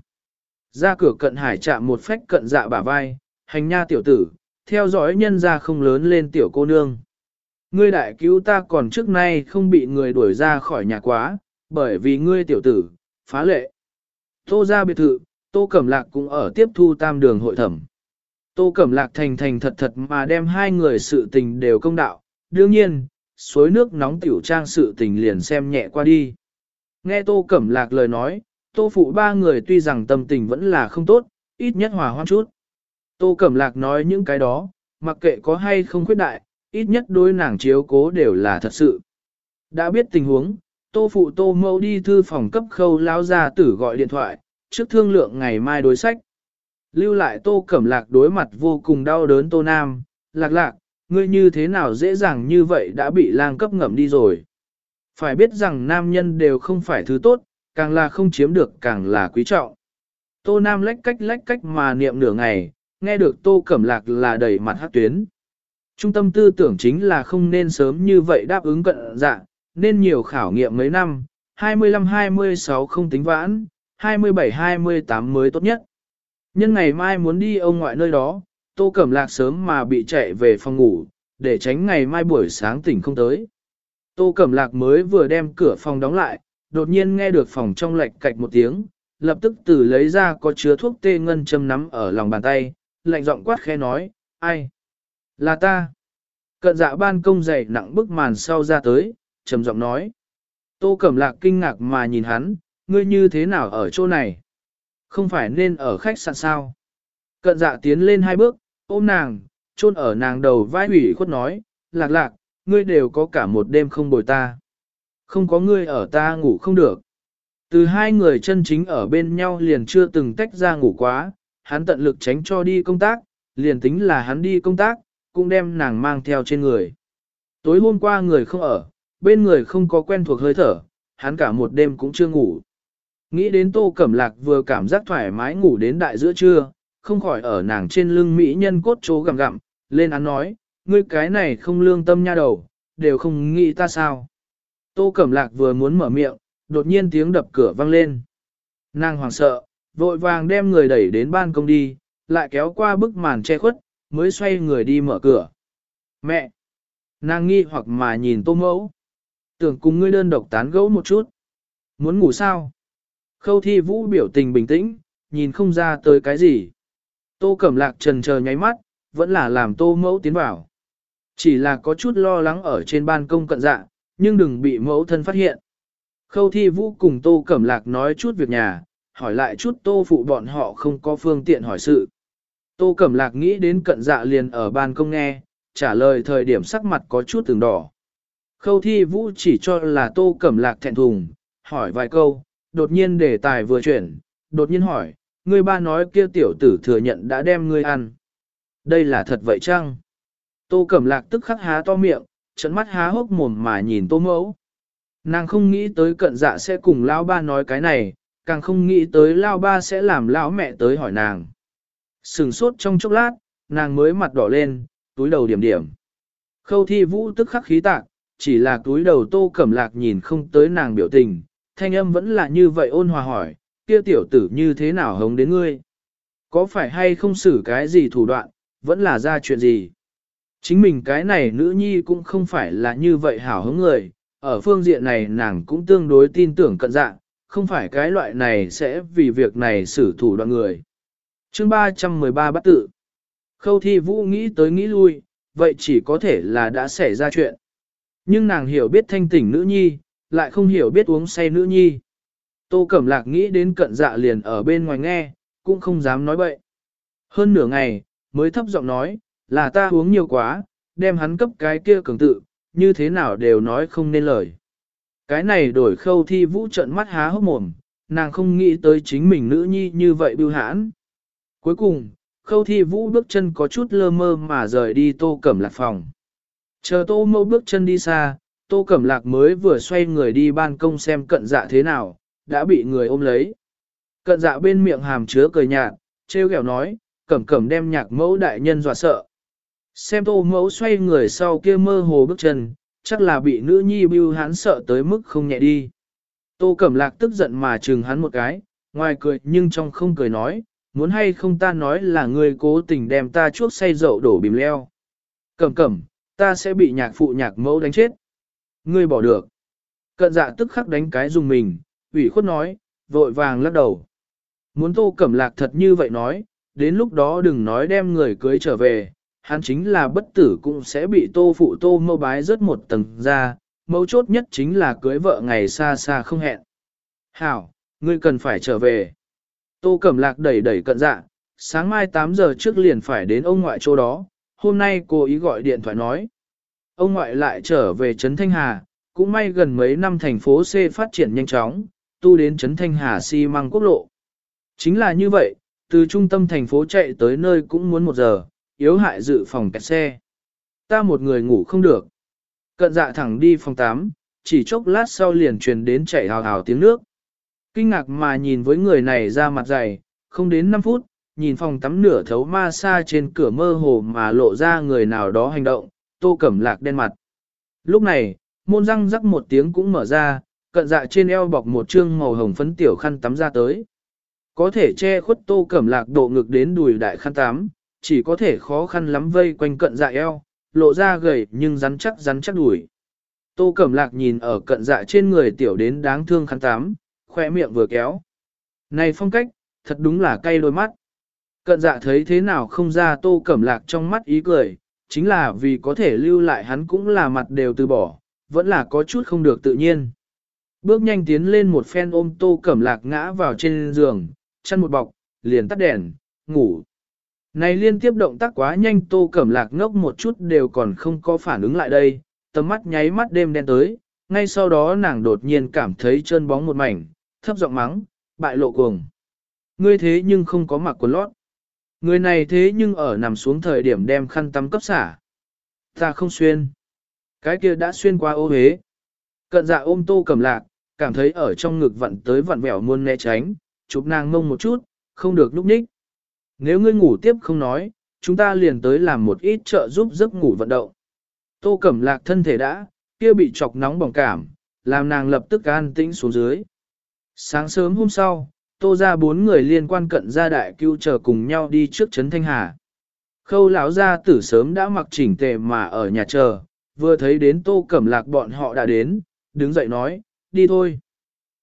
Ra cửa cận hải chạm một phách cận dạ bả vai, hành nha tiểu tử, theo dõi nhân ra không lớn lên tiểu cô nương. Ngươi đại cứu ta còn trước nay không bị người đuổi ra khỏi nhà quá, bởi vì ngươi tiểu tử, phá lệ. Tô ra biệt thự, Tô Cẩm Lạc cũng ở tiếp thu tam đường hội thẩm. Tô Cẩm Lạc thành thành thật thật mà đem hai người sự tình đều công đạo, đương nhiên, suối nước nóng tiểu trang sự tình liền xem nhẹ qua đi. Nghe Tô Cẩm Lạc lời nói, Tô Phụ ba người tuy rằng tâm tình vẫn là không tốt, ít nhất hòa hoan chút. Tô Cẩm Lạc nói những cái đó, mặc kệ có hay không khuyết đại, ít nhất đối nàng chiếu cố đều là thật sự. Đã biết tình huống, Tô Phụ Tô Mâu đi thư phòng cấp khâu lao ra tử gọi điện thoại, trước thương lượng ngày mai đối sách. Lưu lại Tô Cẩm Lạc đối mặt vô cùng đau đớn Tô Nam, lạc lạc, ngươi như thế nào dễ dàng như vậy đã bị lang cấp ngậm đi rồi. Phải biết rằng nam nhân đều không phải thứ tốt, càng là không chiếm được càng là quý trọng. Tô Nam lách cách lách cách mà niệm nửa ngày, nghe được Tô Cẩm Lạc là đầy mặt hát tuyến. Trung tâm tư tưởng chính là không nên sớm như vậy đáp ứng cận dạ, nên nhiều khảo nghiệm mấy năm, 25-26 không tính vãn, 27-28 mới tốt nhất. Nhân ngày mai muốn đi ông ngoại nơi đó, Tô Cẩm Lạc sớm mà bị chạy về phòng ngủ, để tránh ngày mai buổi sáng tỉnh không tới. Tô Cẩm Lạc mới vừa đem cửa phòng đóng lại, đột nhiên nghe được phòng trong lệch cạch một tiếng, lập tức từ lấy ra có chứa thuốc tê ngân châm nắm ở lòng bàn tay, lạnh giọng quát khẽ nói, ai? Là ta. Cận dạ ban công dày nặng bức màn sau ra tới, trầm giọng nói. Tô Cẩm Lạc kinh ngạc mà nhìn hắn, ngươi như thế nào ở chỗ này? Không phải nên ở khách sạn sao? Cận dạ tiến lên hai bước, ôm nàng, chôn ở nàng đầu vai ủy khuất nói, lạc lạc, ngươi đều có cả một đêm không bồi ta. Không có ngươi ở ta ngủ không được. Từ hai người chân chính ở bên nhau liền chưa từng tách ra ngủ quá, hắn tận lực tránh cho đi công tác, liền tính là hắn đi công tác, cũng đem nàng mang theo trên người. Tối hôm qua người không ở, bên người không có quen thuộc hơi thở, hắn cả một đêm cũng chưa ngủ. Nghĩ đến tô cẩm lạc vừa cảm giác thoải mái ngủ đến đại giữa trưa, không khỏi ở nàng trên lưng mỹ nhân cốt chố gặm gặm, lên án nói, ngươi cái này không lương tâm nha đầu, đều không nghĩ ta sao. Tô Cẩm Lạc vừa muốn mở miệng, đột nhiên tiếng đập cửa vang lên. Nàng hoảng sợ, vội vàng đem người đẩy đến ban công đi, lại kéo qua bức màn che khuất, mới xoay người đi mở cửa. Mẹ! Nàng nghi hoặc mà nhìn tô mẫu. Tưởng cùng ngươi đơn độc tán gẫu một chút. Muốn ngủ sao? Khâu thi vũ biểu tình bình tĩnh, nhìn không ra tới cái gì. Tô Cẩm Lạc trần chờ nháy mắt, vẫn là làm tô mẫu tiến vào. Chỉ là có chút lo lắng ở trên ban công cận dạ, nhưng đừng bị mẫu thân phát hiện. Khâu thi vũ cùng tô Cẩm Lạc nói chút việc nhà, hỏi lại chút tô phụ bọn họ không có phương tiện hỏi sự. Tô Cẩm Lạc nghĩ đến cận dạ liền ở ban công nghe, trả lời thời điểm sắc mặt có chút từng đỏ. Khâu thi vũ chỉ cho là Tô Cẩm Lạc thẹn thùng, hỏi vài câu, đột nhiên đề tài vừa chuyển, đột nhiên hỏi, ngươi ba nói kia tiểu tử thừa nhận đã đem ngươi ăn. Đây là thật vậy chăng? Tô Cẩm Lạc tức khắc há to miệng, trận mắt há hốc mồm mà nhìn Tô Mẫu. Nàng không nghĩ tới cận dạ sẽ cùng Lão ba nói cái này, càng không nghĩ tới Lão ba sẽ làm Lão mẹ tới hỏi nàng. Sừng sốt trong chốc lát, nàng mới mặt đỏ lên, túi đầu điểm điểm. Khâu thi vũ tức khắc khí tạc, chỉ là túi đầu tô cẩm lạc nhìn không tới nàng biểu tình, thanh âm vẫn là như vậy ôn hòa hỏi, kia tiểu tử như thế nào hống đến ngươi? Có phải hay không xử cái gì thủ đoạn, vẫn là ra chuyện gì? Chính mình cái này nữ nhi cũng không phải là như vậy hảo hứng người, ở phương diện này nàng cũng tương đối tin tưởng cận dạng, không phải cái loại này sẽ vì việc này xử thủ đoạn người. Chương 313 bắt tự. Khâu thi vũ nghĩ tới nghĩ lui, vậy chỉ có thể là đã xảy ra chuyện. Nhưng nàng hiểu biết thanh tỉnh nữ nhi, lại không hiểu biết uống say nữ nhi. Tô Cẩm Lạc nghĩ đến cận dạ liền ở bên ngoài nghe, cũng không dám nói bậy. Hơn nửa ngày, mới thấp giọng nói, là ta uống nhiều quá, đem hắn cấp cái kia cường tự, như thế nào đều nói không nên lời. Cái này đổi khâu thi vũ trận mắt há hốc mồm, nàng không nghĩ tới chính mình nữ nhi như vậy bưu hãn. Cuối cùng, khâu thi vũ bước chân có chút lơ mơ mà rời đi tô cẩm lạc phòng. Chờ tô mâu bước chân đi xa, tô cẩm lạc mới vừa xoay người đi ban công xem cận dạ thế nào, đã bị người ôm lấy. Cận dạ bên miệng hàm chứa cười nhạt, treo kẹo nói, cẩm cẩm đem nhạc mẫu đại nhân dọa sợ. Xem tô mẫu xoay người sau kia mơ hồ bước chân, chắc là bị nữ nhi bưu hắn sợ tới mức không nhẹ đi. Tô cẩm lạc tức giận mà chừng hắn một cái, ngoài cười nhưng trong không cười nói, muốn hay không ta nói là người cố tình đem ta chuốc say dậu đổ bìm leo. Cẩm cẩm, ta sẽ bị nhạc phụ nhạc mẫu đánh chết. Ngươi bỏ được. Cận dạ tức khắc đánh cái dùng mình, ủy khuất nói, vội vàng lắc đầu. Muốn tô cẩm lạc thật như vậy nói, đến lúc đó đừng nói đem người cưới trở về, hắn chính là bất tử cũng sẽ bị tô phụ tô mâu bái rớt một tầng ra, mấu chốt nhất chính là cưới vợ ngày xa xa không hẹn. Hảo, ngươi cần phải trở về. Tô Cẩm Lạc đẩy đẩy cận dạ, sáng mai 8 giờ trước liền phải đến ông ngoại chỗ đó, hôm nay cô ý gọi điện thoại nói. Ông ngoại lại trở về Trấn Thanh Hà, cũng may gần mấy năm thành phố C phát triển nhanh chóng, tu đến Trấn Thanh Hà xi si măng quốc lộ. Chính là như vậy, từ trung tâm thành phố chạy tới nơi cũng muốn một giờ, yếu hại dự phòng kẹt xe. Ta một người ngủ không được. Cận dạ thẳng đi phòng 8, chỉ chốc lát sau liền truyền đến chạy hào hào tiếng nước. Kinh ngạc mà nhìn với người này ra mặt dày, không đến 5 phút, nhìn phòng tắm nửa thấu ma xa trên cửa mơ hồ mà lộ ra người nào đó hành động, tô cẩm lạc đen mặt. Lúc này, môn răng rắc một tiếng cũng mở ra, cận dạ trên eo bọc một trương màu hồng phấn tiểu khăn tắm ra tới. Có thể che khuất tô cẩm lạc độ ngực đến đùi đại khăn tắm, chỉ có thể khó khăn lắm vây quanh cận dạ eo, lộ ra gầy nhưng rắn chắc rắn chắc đùi. Tô cẩm lạc nhìn ở cận dạ trên người tiểu đến đáng thương khăn tắm, khoe miệng vừa kéo. Này phong cách, thật đúng là cay đôi mắt. Cận dạ thấy thế nào không ra tô cẩm lạc trong mắt ý cười, chính là vì có thể lưu lại hắn cũng là mặt đều từ bỏ, vẫn là có chút không được tự nhiên. Bước nhanh tiến lên một phen ôm tô cẩm lạc ngã vào trên giường, chăn một bọc, liền tắt đèn, ngủ. Này liên tiếp động tác quá nhanh tô cẩm lạc ngốc một chút đều còn không có phản ứng lại đây, tầm mắt nháy mắt đêm đen tới, ngay sau đó nàng đột nhiên cảm thấy chân bóng một mảnh, thấp giọng mắng, bại lộ cuồng. Ngươi thế nhưng không có mặc quần lót. Người này thế nhưng ở nằm xuống thời điểm đem khăn tắm cấp xả. Ta không xuyên. Cái kia đã xuyên qua ô hế. Cận dạ ôm tô cầm lạc, cảm thấy ở trong ngực vặn tới vặn vẹo muôn né tránh, chụp nàng mông một chút, không được núp ních. Nếu ngươi ngủ tiếp không nói, chúng ta liền tới làm một ít trợ giúp giấc ngủ vận động. Tô cẩm lạc thân thể đã, kia bị chọc nóng bỏng cảm, làm nàng lập tức an tĩnh xuống dưới. Sáng sớm hôm sau, tô ra bốn người liên quan cận gia đại cứu chờ cùng nhau đi trước Trấn Thanh Hà. Khâu lão gia tử sớm đã mặc chỉnh tề mà ở nhà chờ, vừa thấy đến tô cẩm lạc bọn họ đã đến, đứng dậy nói, đi thôi.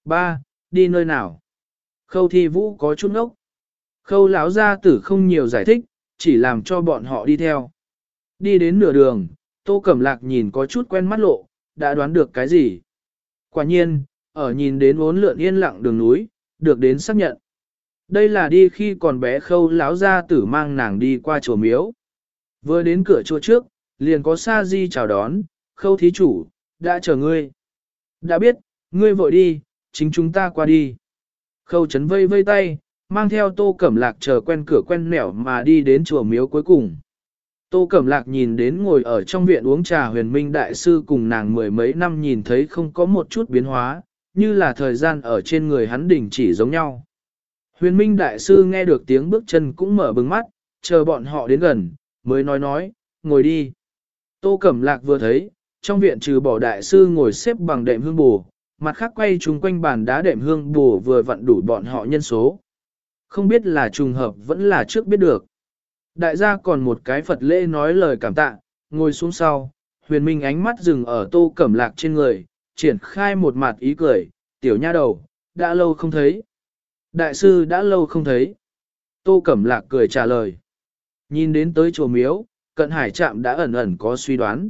Ba, đi nơi nào? Khâu thi vũ có chút ngốc. Khâu lão gia tử không nhiều giải thích, chỉ làm cho bọn họ đi theo. Đi đến nửa đường, tô cẩm lạc nhìn có chút quen mắt lộ, đã đoán được cái gì. Quả nhiên, ở nhìn đến bốn lượn yên lặng đường núi, được đến xác nhận. Đây là đi khi còn bé khâu láo gia tử mang nàng đi qua chùa miếu. Vừa đến cửa chùa trước, liền có sa di chào đón, khâu thí chủ, đã chờ ngươi. Đã biết, ngươi vội đi, chính chúng ta qua đi. Khâu chấn vây vây tay, mang theo tô cẩm lạc chờ quen cửa quen nẻo mà đi đến chùa miếu cuối cùng. Tô Cẩm Lạc nhìn đến ngồi ở trong viện uống trà huyền minh đại sư cùng nàng mười mấy năm nhìn thấy không có một chút biến hóa, như là thời gian ở trên người hắn đỉnh chỉ giống nhau. Huyền Minh Đại Sư nghe được tiếng bước chân cũng mở bừng mắt, chờ bọn họ đến gần, mới nói nói, ngồi đi. Tô Cẩm Lạc vừa thấy, trong viện trừ bỏ Đại Sư ngồi xếp bằng đệm hương bù, mặt khác quay chung quanh bàn đá đệm hương bù vừa vặn đủ bọn họ nhân số. Không biết là trùng hợp vẫn là trước biết được. Đại gia còn một cái Phật lễ nói lời cảm tạ, ngồi xuống sau, huyền minh ánh mắt dừng ở tô cẩm lạc trên người, triển khai một mặt ý cười, tiểu nha đầu, đã lâu không thấy. Đại sư đã lâu không thấy. Tô cẩm lạc cười trả lời. Nhìn đến tới chùa miếu, cận hải trạm đã ẩn ẩn có suy đoán.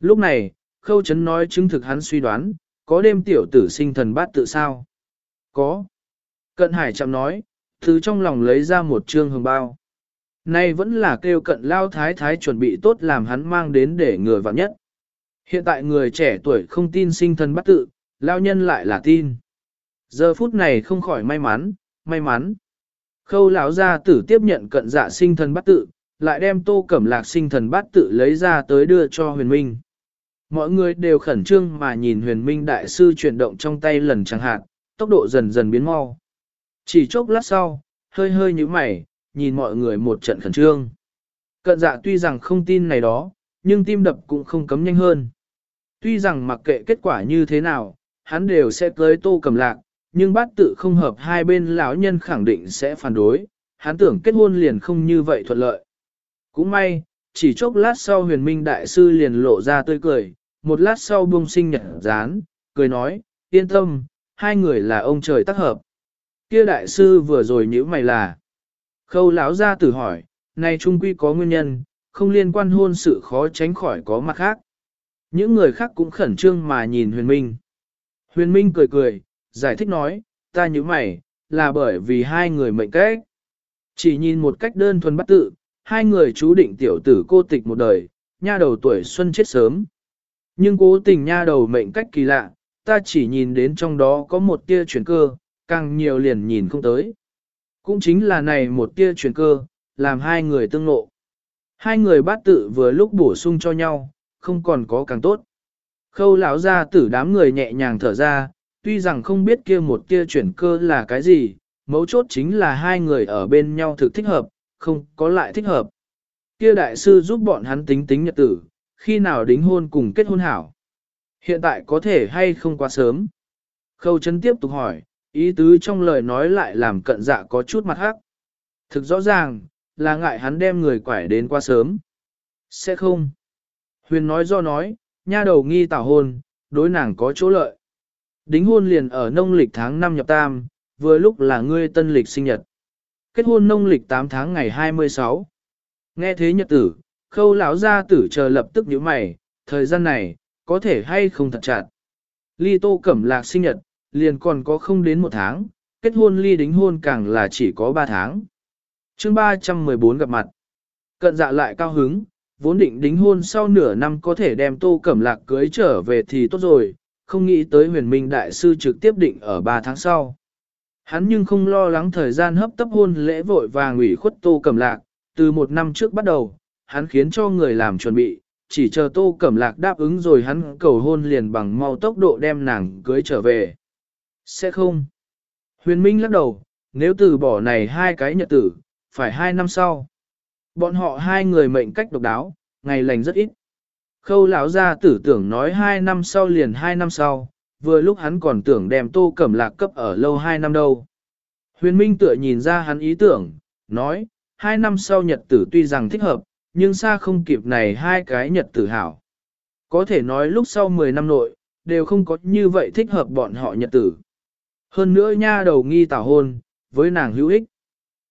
Lúc này, khâu chấn nói chứng thực hắn suy đoán, có đêm tiểu tử sinh thần bát tự sao? Có. Cận hải chạm nói, từ trong lòng lấy ra một trương hồng bao. Nay vẫn là kêu cận lao thái thái chuẩn bị tốt làm hắn mang đến để người vạn nhất. Hiện tại người trẻ tuổi không tin sinh thần bắt tự, lao nhân lại là tin. Giờ phút này không khỏi may mắn, may mắn. Khâu lão gia tử tiếp nhận cận dạ sinh thần bắt tự, lại đem tô cẩm lạc sinh thần bát tự lấy ra tới đưa cho huyền minh. Mọi người đều khẩn trương mà nhìn huyền minh đại sư chuyển động trong tay lần chẳng hạn, tốc độ dần dần biến mau. Chỉ chốc lát sau, hơi hơi như mày, nhìn mọi người một trận khẩn trương. Cận dạ tuy rằng không tin này đó, nhưng tim đập cũng không cấm nhanh hơn. Tuy rằng mặc kệ kết quả như thế nào, hắn đều sẽ cưới tô cầm lạc, nhưng bát tự không hợp hai bên lão nhân khẳng định sẽ phản đối, hắn tưởng kết hôn liền không như vậy thuận lợi. Cũng may, chỉ chốc lát sau huyền minh đại sư liền lộ ra tươi cười, một lát sau buông sinh nhật dán, cười nói, yên tâm, hai người là ông trời tác hợp. Kia đại sư vừa rồi nhữ mày là. Khâu lão ra tử hỏi, này trung quy có nguyên nhân, không liên quan hôn sự khó tránh khỏi có mặt khác. Những người khác cũng khẩn trương mà nhìn huyền minh. Huyền minh cười cười, giải thích nói, ta như mày, là bởi vì hai người mệnh cách. Chỉ nhìn một cách đơn thuần bắt tự, hai người chú định tiểu tử cô tịch một đời, nha đầu tuổi xuân chết sớm. Nhưng cố tình nha đầu mệnh cách kỳ lạ, ta chỉ nhìn đến trong đó có một tia chuyển cơ, càng nhiều liền nhìn không tới. Cũng chính là này một tia chuyển cơ, làm hai người tương ngộ. Hai người bát tự vừa lúc bổ sung cho nhau, không còn có càng tốt. Khâu lão ra tử đám người nhẹ nhàng thở ra, tuy rằng không biết kia một tia chuyển cơ là cái gì, mấu chốt chính là hai người ở bên nhau thực thích hợp, không có lại thích hợp. Kia đại sư giúp bọn hắn tính tính nhật tử, khi nào đính hôn cùng kết hôn hảo. Hiện tại có thể hay không quá sớm. Khâu chấn tiếp tục hỏi, ý tứ trong lời nói lại làm cận dạ có chút mặt hắc. Thực rõ ràng, là ngại hắn đem người quải đến quá sớm. Sẽ không. Huyền nói do nói, nha đầu nghi tảo hôn, đối nàng có chỗ lợi. Đính hôn liền ở nông lịch tháng 5 nhập tam, vừa lúc là ngươi tân lịch sinh nhật. Kết hôn nông lịch 8 tháng ngày 26. Nghe thế nhật tử, khâu lão gia tử chờ lập tức nhíu mày, thời gian này, có thể hay không thật chặt. Ly tô cẩm lạc sinh nhật, liền còn có không đến một tháng, kết hôn ly đính hôn càng là chỉ có 3 tháng. chương 314 gặp mặt. Cận dạ lại cao hứng, vốn định đính hôn sau nửa năm có thể đem tô cẩm lạc cưới trở về thì tốt rồi, không nghĩ tới huyền minh đại sư trực tiếp định ở 3 tháng sau. Hắn nhưng không lo lắng thời gian hấp tấp hôn lễ vội vàng ủy khuất tô cẩm lạc, từ một năm trước bắt đầu, hắn khiến cho người làm chuẩn bị, chỉ chờ tô cẩm lạc đáp ứng rồi hắn cầu hôn liền bằng mau tốc độ đem nàng cưới trở về. Sẽ không. Huyền Minh lắc đầu, nếu từ bỏ này hai cái nhật tử, phải hai năm sau. Bọn họ hai người mệnh cách độc đáo, ngày lành rất ít. Khâu lão gia tử tưởng nói hai năm sau liền hai năm sau, vừa lúc hắn còn tưởng đem tô cẩm lạc cấp ở lâu hai năm đâu. Huyền Minh tựa nhìn ra hắn ý tưởng, nói, hai năm sau nhật tử tuy rằng thích hợp, nhưng xa không kịp này hai cái nhật tử hảo. Có thể nói lúc sau 10 năm nội, đều không có như vậy thích hợp bọn họ nhật tử. Hơn nữa nha đầu nghi tảo hôn, với nàng hữu ích.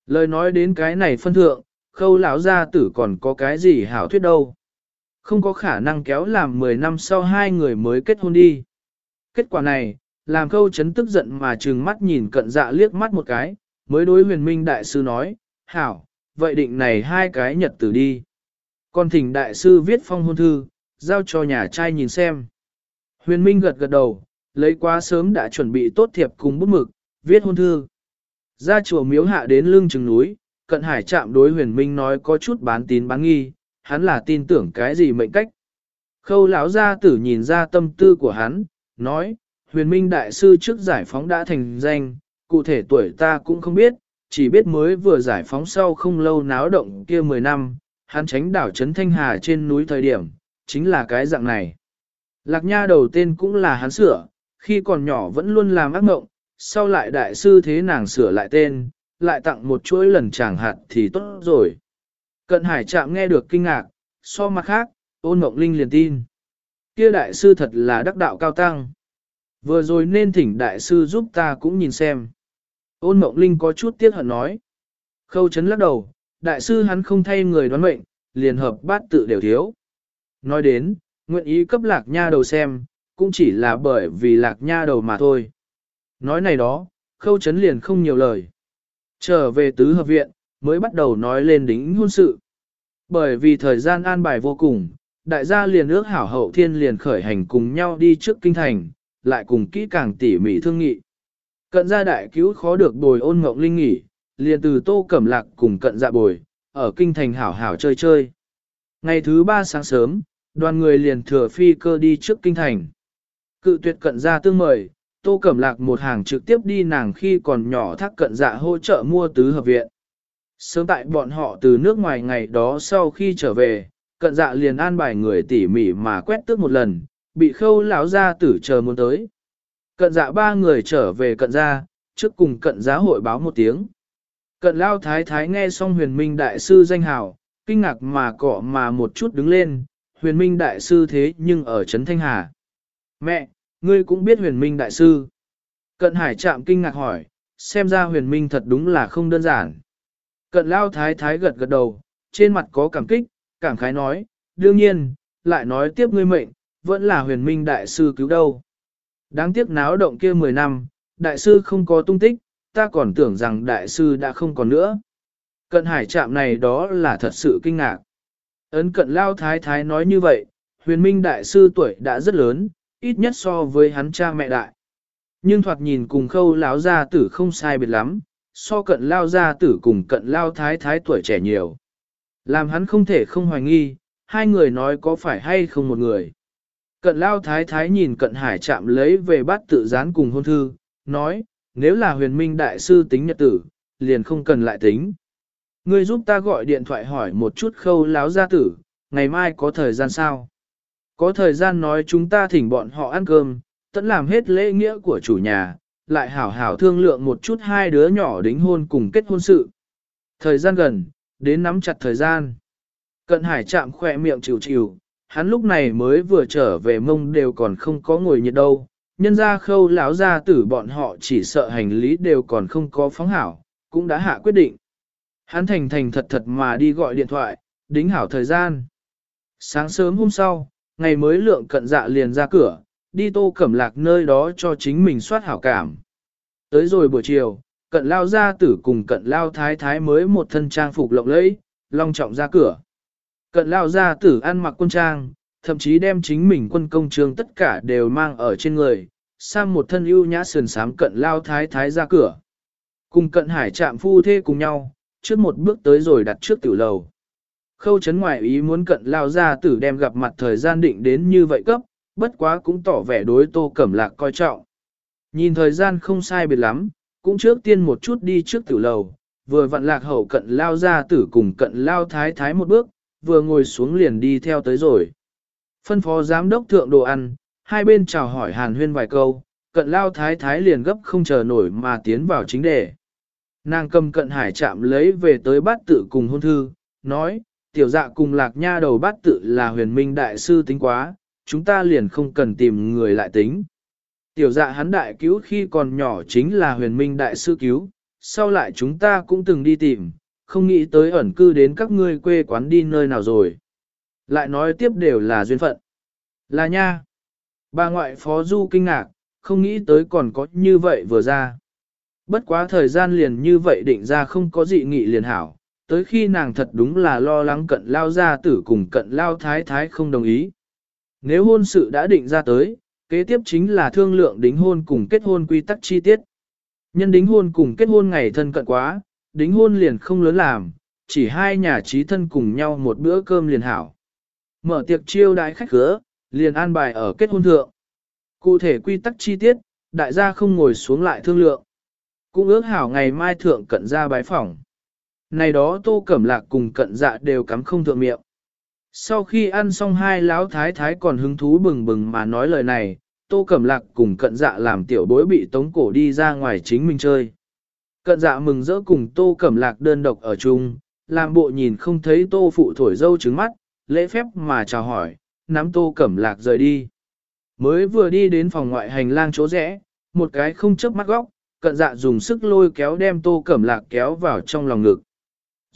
Lời nói đến cái này phân thượng, khâu lão gia tử còn có cái gì hảo thuyết đâu. Không có khả năng kéo làm 10 năm sau hai người mới kết hôn đi. Kết quả này, làm khâu chấn tức giận mà trừng mắt nhìn cận dạ liếc mắt một cái, mới đối huyền minh đại sư nói, hảo, vậy định này hai cái nhật tử đi. Còn thỉnh đại sư viết phong hôn thư, giao cho nhà trai nhìn xem. Huyền minh gật gật đầu, lấy quá sớm đã chuẩn bị tốt thiệp cùng bút mực, viết hôn thư. Ra chùa miếu hạ đến lưng chừng núi, cận hải chạm đối huyền minh nói có chút bán tín bán nghi, hắn là tin tưởng cái gì mệnh cách. Khâu lão gia tử nhìn ra tâm tư của hắn, nói, huyền minh đại sư trước giải phóng đã thành danh, cụ thể tuổi ta cũng không biết, chỉ biết mới vừa giải phóng sau không lâu náo động kia 10 năm, hắn tránh đảo Trấn Thanh Hà trên núi thời điểm, chính là cái dạng này. Lạc Nha đầu tên cũng là hắn sửa, khi còn nhỏ vẫn luôn làm ác mộng, sau lại đại sư thế nàng sửa lại tên, lại tặng một chuỗi lần chàng hạt thì tốt rồi. Cận hải chạm nghe được kinh ngạc, so mặt khác, ôn mộng linh liền tin. Kia đại sư thật là đắc đạo cao tăng. Vừa rồi nên thỉnh đại sư giúp ta cũng nhìn xem. Ôn mộng linh có chút tiếc hận nói. Khâu chấn lắc đầu, đại sư hắn không thay người đoán mệnh, liền hợp bát tự đều thiếu. Nói đến, nguyện ý cấp lạc nha đầu xem, cũng chỉ là bởi vì lạc nha đầu mà thôi. Nói này đó, khâu chấn liền không nhiều lời. Trở về tứ hợp viện, mới bắt đầu nói lên đính hôn sự. Bởi vì thời gian an bài vô cùng, đại gia liền ước hảo hậu thiên liền khởi hành cùng nhau đi trước kinh thành, lại cùng kỹ càng tỉ mỉ thương nghị. Cận gia đại cứu khó được bồi ôn ngộng linh nghỉ, liền từ tô cẩm lạc cùng cận dạ bồi, ở kinh thành hảo hảo chơi chơi. Ngày thứ ba sáng sớm, đoàn người liền thừa phi cơ đi trước kinh thành. Cự tuyệt cận gia tương mời, tô cẩm lạc một hàng trực tiếp đi nàng khi còn nhỏ thác cận dạ hỗ trợ mua tứ hợp viện. Sớm tại bọn họ từ nước ngoài ngày đó sau khi trở về, cận dạ liền an bài người tỉ mỉ mà quét tước một lần, bị khâu lão ra tử chờ muốn tới. Cận dạ ba người trở về cận gia, trước cùng cận giá hội báo một tiếng. Cận lao thái thái nghe xong huyền minh đại sư danh hào, kinh ngạc mà cọ mà một chút đứng lên, huyền minh đại sư thế nhưng ở Trấn Thanh Hà. Mẹ, ngươi cũng biết huyền minh đại sư. Cận hải chạm kinh ngạc hỏi, xem ra huyền minh thật đúng là không đơn giản. Cận lao thái thái gật gật đầu, trên mặt có cảm kích, cảm khái nói, đương nhiên, lại nói tiếp ngươi mệnh, vẫn là huyền minh đại sư cứu đâu. Đáng tiếc náo động kia 10 năm, đại sư không có tung tích, ta còn tưởng rằng đại sư đã không còn nữa. Cận hải trạm này đó là thật sự kinh ngạc. Ấn cận lao thái thái nói như vậy, huyền minh đại sư tuổi đã rất lớn, ít nhất so với hắn cha mẹ đại. Nhưng thoạt nhìn cùng khâu lão gia tử không sai biệt lắm, so cận lao gia tử cùng cận lao thái thái tuổi trẻ nhiều. Làm hắn không thể không hoài nghi, hai người nói có phải hay không một người. Cận lao thái thái nhìn cận hải chạm lấy về bát tự gián cùng hôn thư, nói, nếu là huyền minh đại sư tính nhật tử, liền không cần lại tính. Ngươi giúp ta gọi điện thoại hỏi một chút khâu láo gia tử, ngày mai có thời gian sao? Có thời gian nói chúng ta thỉnh bọn họ ăn cơm, tận làm hết lễ nghĩa của chủ nhà, lại hảo hảo thương lượng một chút hai đứa nhỏ đính hôn cùng kết hôn sự. Thời gian gần, đến nắm chặt thời gian. Cận hải chạm khỏe miệng chịu chịu, hắn lúc này mới vừa trở về mông đều còn không có ngồi nhiệt đâu, nhân ra khâu lão ra tử bọn họ chỉ sợ hành lý đều còn không có phóng hảo, cũng đã hạ quyết định. Hắn thành thành thật thật mà đi gọi điện thoại, đính hảo thời gian. Sáng sớm hôm sau, ngày mới lượng cận dạ liền ra cửa, đi tô cẩm lạc nơi đó cho chính mình soát hảo cảm. Tới rồi buổi chiều, cận lao gia tử cùng cận lao thái thái mới một thân trang phục lộng lẫy, long trọng ra cửa. Cận lao gia tử ăn mặc quân trang, thậm chí đem chính mình quân công trường tất cả đều mang ở trên người, sang một thân ưu nhã sườn sám cận lao thái thái ra cửa. Cùng cận hải chạm phu thê cùng nhau, trước một bước tới rồi đặt trước tiểu lầu. Khâu chấn ngoại ý muốn cận lao gia tử đem gặp mặt thời gian định đến như vậy cấp, bất quá cũng tỏ vẻ đối tô cẩm lạc coi trọng. Nhìn thời gian không sai biệt lắm, cũng trước tiên một chút đi trước tiểu lầu, vừa vặn lạc hậu cận lao gia tử cùng cận lao thái thái một bước, vừa ngồi xuống liền đi theo tới rồi. Phân phó giám đốc thượng đồ ăn, hai bên chào hỏi hàn huyên vài câu, cận lao thái thái liền gấp không chờ nổi mà tiến vào chính đề. Nàng cầm cận hải chạm lấy về tới bát tự cùng hôn thư, nói, tiểu dạ cùng lạc nha đầu bát tự là huyền minh đại sư tính quá, chúng ta liền không cần tìm người lại tính. Tiểu dạ hắn đại cứu khi còn nhỏ chính là huyền minh đại sư cứu, sau lại chúng ta cũng từng đi tìm, không nghĩ tới ẩn cư đến các ngươi quê quán đi nơi nào rồi. Lại nói tiếp đều là duyên phận. Là nha. Bà ngoại phó du kinh ngạc, không nghĩ tới còn có như vậy vừa ra. Bất quá thời gian liền như vậy định ra không có dị nghị liền hảo, tới khi nàng thật đúng là lo lắng cận lao gia tử cùng cận lao thái thái không đồng ý. Nếu hôn sự đã định ra tới, kế tiếp chính là thương lượng đính hôn cùng kết hôn quy tắc chi tiết. Nhân đính hôn cùng kết hôn ngày thân cận quá, đính hôn liền không lớn làm, chỉ hai nhà trí thân cùng nhau một bữa cơm liền hảo. Mở tiệc chiêu đái khách khứa, liền an bài ở kết hôn thượng. Cụ thể quy tắc chi tiết, đại gia không ngồi xuống lại thương lượng. cũng ước hảo ngày mai thượng cận ra bái phỏng. Này đó tô cẩm lạc cùng cận dạ đều cắm không thượng miệng. Sau khi ăn xong hai lão thái thái còn hứng thú bừng bừng mà nói lời này, tô cẩm lạc cùng cận dạ làm tiểu bối bị tống cổ đi ra ngoài chính mình chơi. Cận dạ mừng rỡ cùng tô cẩm lạc đơn độc ở chung, làm bộ nhìn không thấy tô phụ thổi dâu trứng mắt, lễ phép mà chào hỏi, nắm tô cẩm lạc rời đi. Mới vừa đi đến phòng ngoại hành lang chỗ rẽ, một cái không chớp mắt góc, cận dạ dùng sức lôi kéo đem tô cẩm lạc kéo vào trong lòng ngực.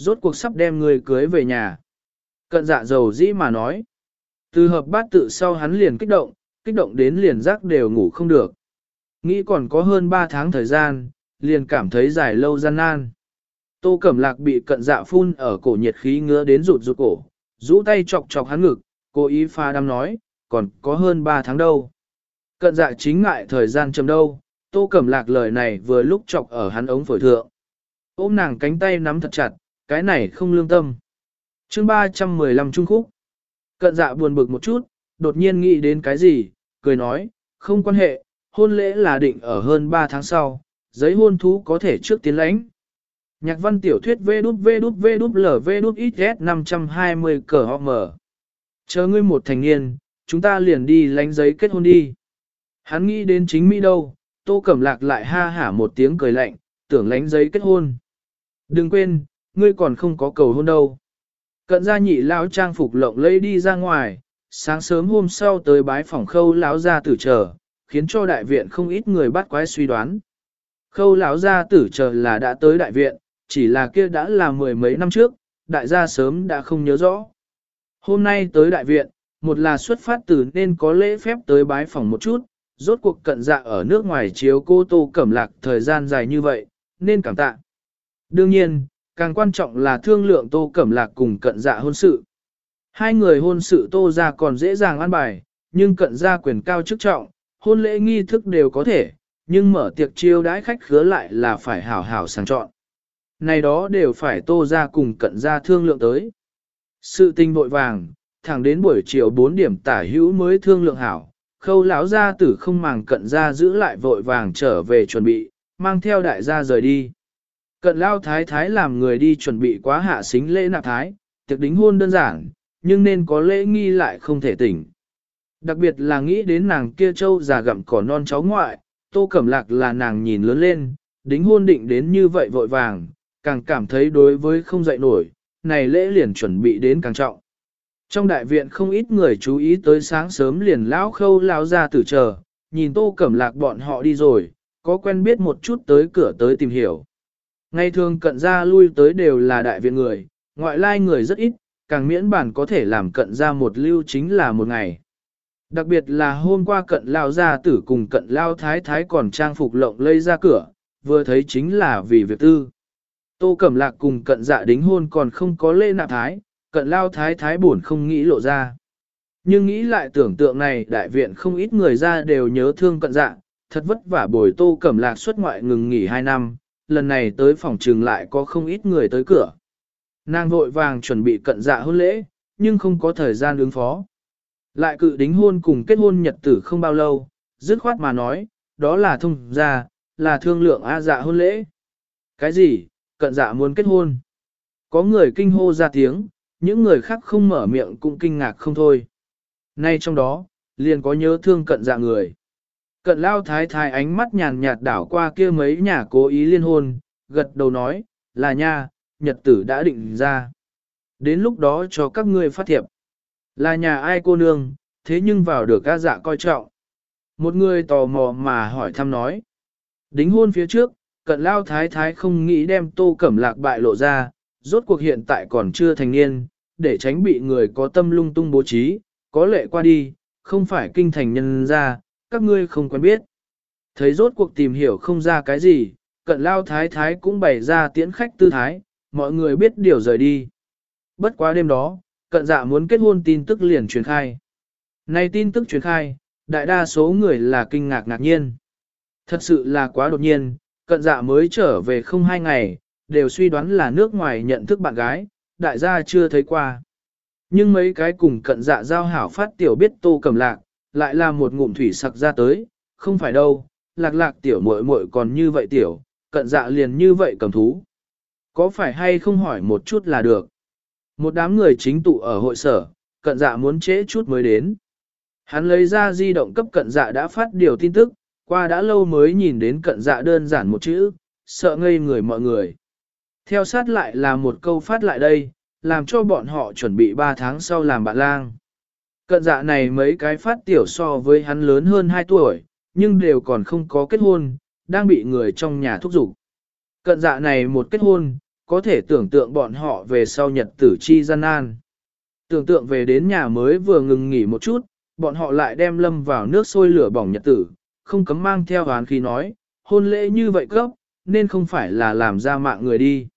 Rốt cuộc sắp đem người cưới về nhà. Cận dạ dầu dĩ mà nói. Từ hợp bát tự sau hắn liền kích động, kích động đến liền giác đều ngủ không được. Nghĩ còn có hơn 3 tháng thời gian, liền cảm thấy dài lâu gian nan. Tô Cẩm Lạc bị cận dạ phun ở cổ nhiệt khí ngứa đến rụt rụt cổ, rũ tay chọc chọc hắn ngực, cố ý pha đam nói, còn có hơn 3 tháng đâu. Cận dạ chính ngại thời gian chầm đâu, Tô Cẩm Lạc lời này vừa lúc chọc ở hắn ống phổi thượng. Ôm nàng cánh tay nắm thật chặt, cái này không lương tâm. chương 315 Trung Khúc. Cận dạ buồn bực một chút, đột nhiên nghĩ đến cái gì, cười nói, không quan hệ, hôn lễ là định ở hơn 3 tháng sau, giấy hôn thú có thể trước tiến lãnh. Nhạc văn tiểu thuyết V đút V đút V đút L V đút XS 520 cờ họ mở. Chờ ngươi một thành niên, chúng ta liền đi lánh giấy kết hôn đi. Hắn nghĩ đến chính Mỹ đâu, tô cẩm lạc lại ha hả một tiếng cười lạnh, tưởng lánh giấy kết hôn. Đừng quên, ngươi còn không có cầu hôn đâu. Cận gia nhị lão trang phục lộng lẫy đi ra ngoài, sáng sớm hôm sau tới bái phòng khâu lão gia tử chờ, khiến cho đại viện không ít người bắt quái suy đoán. Khâu lão gia tử chờ là đã tới đại viện, chỉ là kia đã là mười mấy năm trước, đại gia sớm đã không nhớ rõ. Hôm nay tới đại viện, một là xuất phát từ nên có lễ phép tới bái phòng một chút, rốt cuộc cận dạ ở nước ngoài chiếu cô tô cẩm lạc thời gian dài như vậy, nên cảm tạ. Đương nhiên, càng quan trọng là thương lượng tô cẩm lạc cùng cận dạ hôn sự. Hai người hôn sự tô ra còn dễ dàng an bài, nhưng cận ra quyền cao chức trọng, hôn lễ nghi thức đều có thể, nhưng mở tiệc chiêu đãi khách khứa lại là phải hảo hảo sang chọn. Này đó đều phải tô ra cùng cận ra thương lượng tới. Sự tình vội vàng, thẳng đến buổi chiều 4 điểm tả hữu mới thương lượng hảo, khâu lão gia tử không màng cận ra giữ lại vội vàng trở về chuẩn bị, mang theo đại gia rời đi. Cận lao thái thái làm người đi chuẩn bị quá hạ xính lễ nạp thái, tiệc đính hôn đơn giản, nhưng nên có lễ nghi lại không thể tỉnh. Đặc biệt là nghĩ đến nàng kia châu già gặm cỏ non cháu ngoại, tô cẩm lạc là nàng nhìn lớn lên, đính hôn định đến như vậy vội vàng, càng cảm thấy đối với không dậy nổi, này lễ liền chuẩn bị đến càng trọng. Trong đại viện không ít người chú ý tới sáng sớm liền lão khâu lão ra tử chờ, nhìn tô cẩm lạc bọn họ đi rồi, có quen biết một chút tới cửa tới tìm hiểu. Ngày thường cận ra lui tới đều là đại viện người, ngoại lai người rất ít, càng miễn bản có thể làm cận ra một lưu chính là một ngày. Đặc biệt là hôm qua cận lao gia tử cùng cận lao thái thái còn trang phục lộng lây ra cửa, vừa thấy chính là vì việc tư. Tô Cẩm Lạc cùng cận dạ đính hôn còn không có lễ nạp thái, cận lao thái thái buồn không nghĩ lộ ra. Nhưng nghĩ lại tưởng tượng này đại viện không ít người ra đều nhớ thương cận dạ, thật vất vả bồi Tô Cẩm Lạc xuất ngoại ngừng nghỉ 2 năm, lần này tới phòng trường lại có không ít người tới cửa. Nàng vội vàng chuẩn bị cận dạ hôn lễ, nhưng không có thời gian ứng phó. Lại cự đính hôn cùng kết hôn nhật tử không bao lâu, dứt khoát mà nói, đó là thông gia, là thương lượng A dạ hôn lễ. Cái gì, cận dạ muốn kết hôn? Có người kinh hô ra tiếng, những người khác không mở miệng cũng kinh ngạc không thôi. Nay trong đó, liền có nhớ thương cận dạ người. Cận lao thái thái ánh mắt nhàn nhạt đảo qua kia mấy nhà cố ý liên hôn, gật đầu nói, là nha, nhật tử đã định ra. Đến lúc đó cho các ngươi phát thiệp. Là nhà ai cô nương, thế nhưng vào được ca dạ coi trọng. Một người tò mò mà hỏi thăm nói. Đính hôn phía trước, cận lao thái thái không nghĩ đem tô cẩm lạc bại lộ ra, rốt cuộc hiện tại còn chưa thành niên, để tránh bị người có tâm lung tung bố trí, có lệ qua đi, không phải kinh thành nhân ra, các ngươi không quen biết. Thấy rốt cuộc tìm hiểu không ra cái gì, cận lao thái thái cũng bày ra tiễn khách tư thái, mọi người biết điều rời đi. Bất quá đêm đó, cận dạ muốn kết hôn tin tức liền truyền khai. Này tin tức truyền khai, đại đa số người là kinh ngạc ngạc nhiên. Thật sự là quá đột nhiên, cận dạ mới trở về không hai ngày, đều suy đoán là nước ngoài nhận thức bạn gái, đại gia chưa thấy qua. Nhưng mấy cái cùng cận dạ giao hảo phát tiểu biết tô cầm lạc, lại là một ngụm thủy sặc ra tới, không phải đâu, lạc lạc tiểu muội muội còn như vậy tiểu, cận dạ liền như vậy cầm thú. Có phải hay không hỏi một chút là được. Một đám người chính tụ ở hội sở, cận dạ muốn trễ chút mới đến. Hắn lấy ra di động cấp cận dạ đã phát điều tin tức, qua đã lâu mới nhìn đến cận dạ đơn giản một chữ, sợ ngây người mọi người. Theo sát lại là một câu phát lại đây, làm cho bọn họ chuẩn bị 3 tháng sau làm bạn lang. Cận dạ này mấy cái phát tiểu so với hắn lớn hơn 2 tuổi, nhưng đều còn không có kết hôn, đang bị người trong nhà thúc giục. Cận dạ này một kết hôn, có thể tưởng tượng bọn họ về sau nhật tử chi gian nan. Tưởng tượng về đến nhà mới vừa ngừng nghỉ một chút, bọn họ lại đem lâm vào nước sôi lửa bỏng nhật tử, không cấm mang theo hán khi nói, hôn lễ như vậy cấp, nên không phải là làm ra mạng người đi.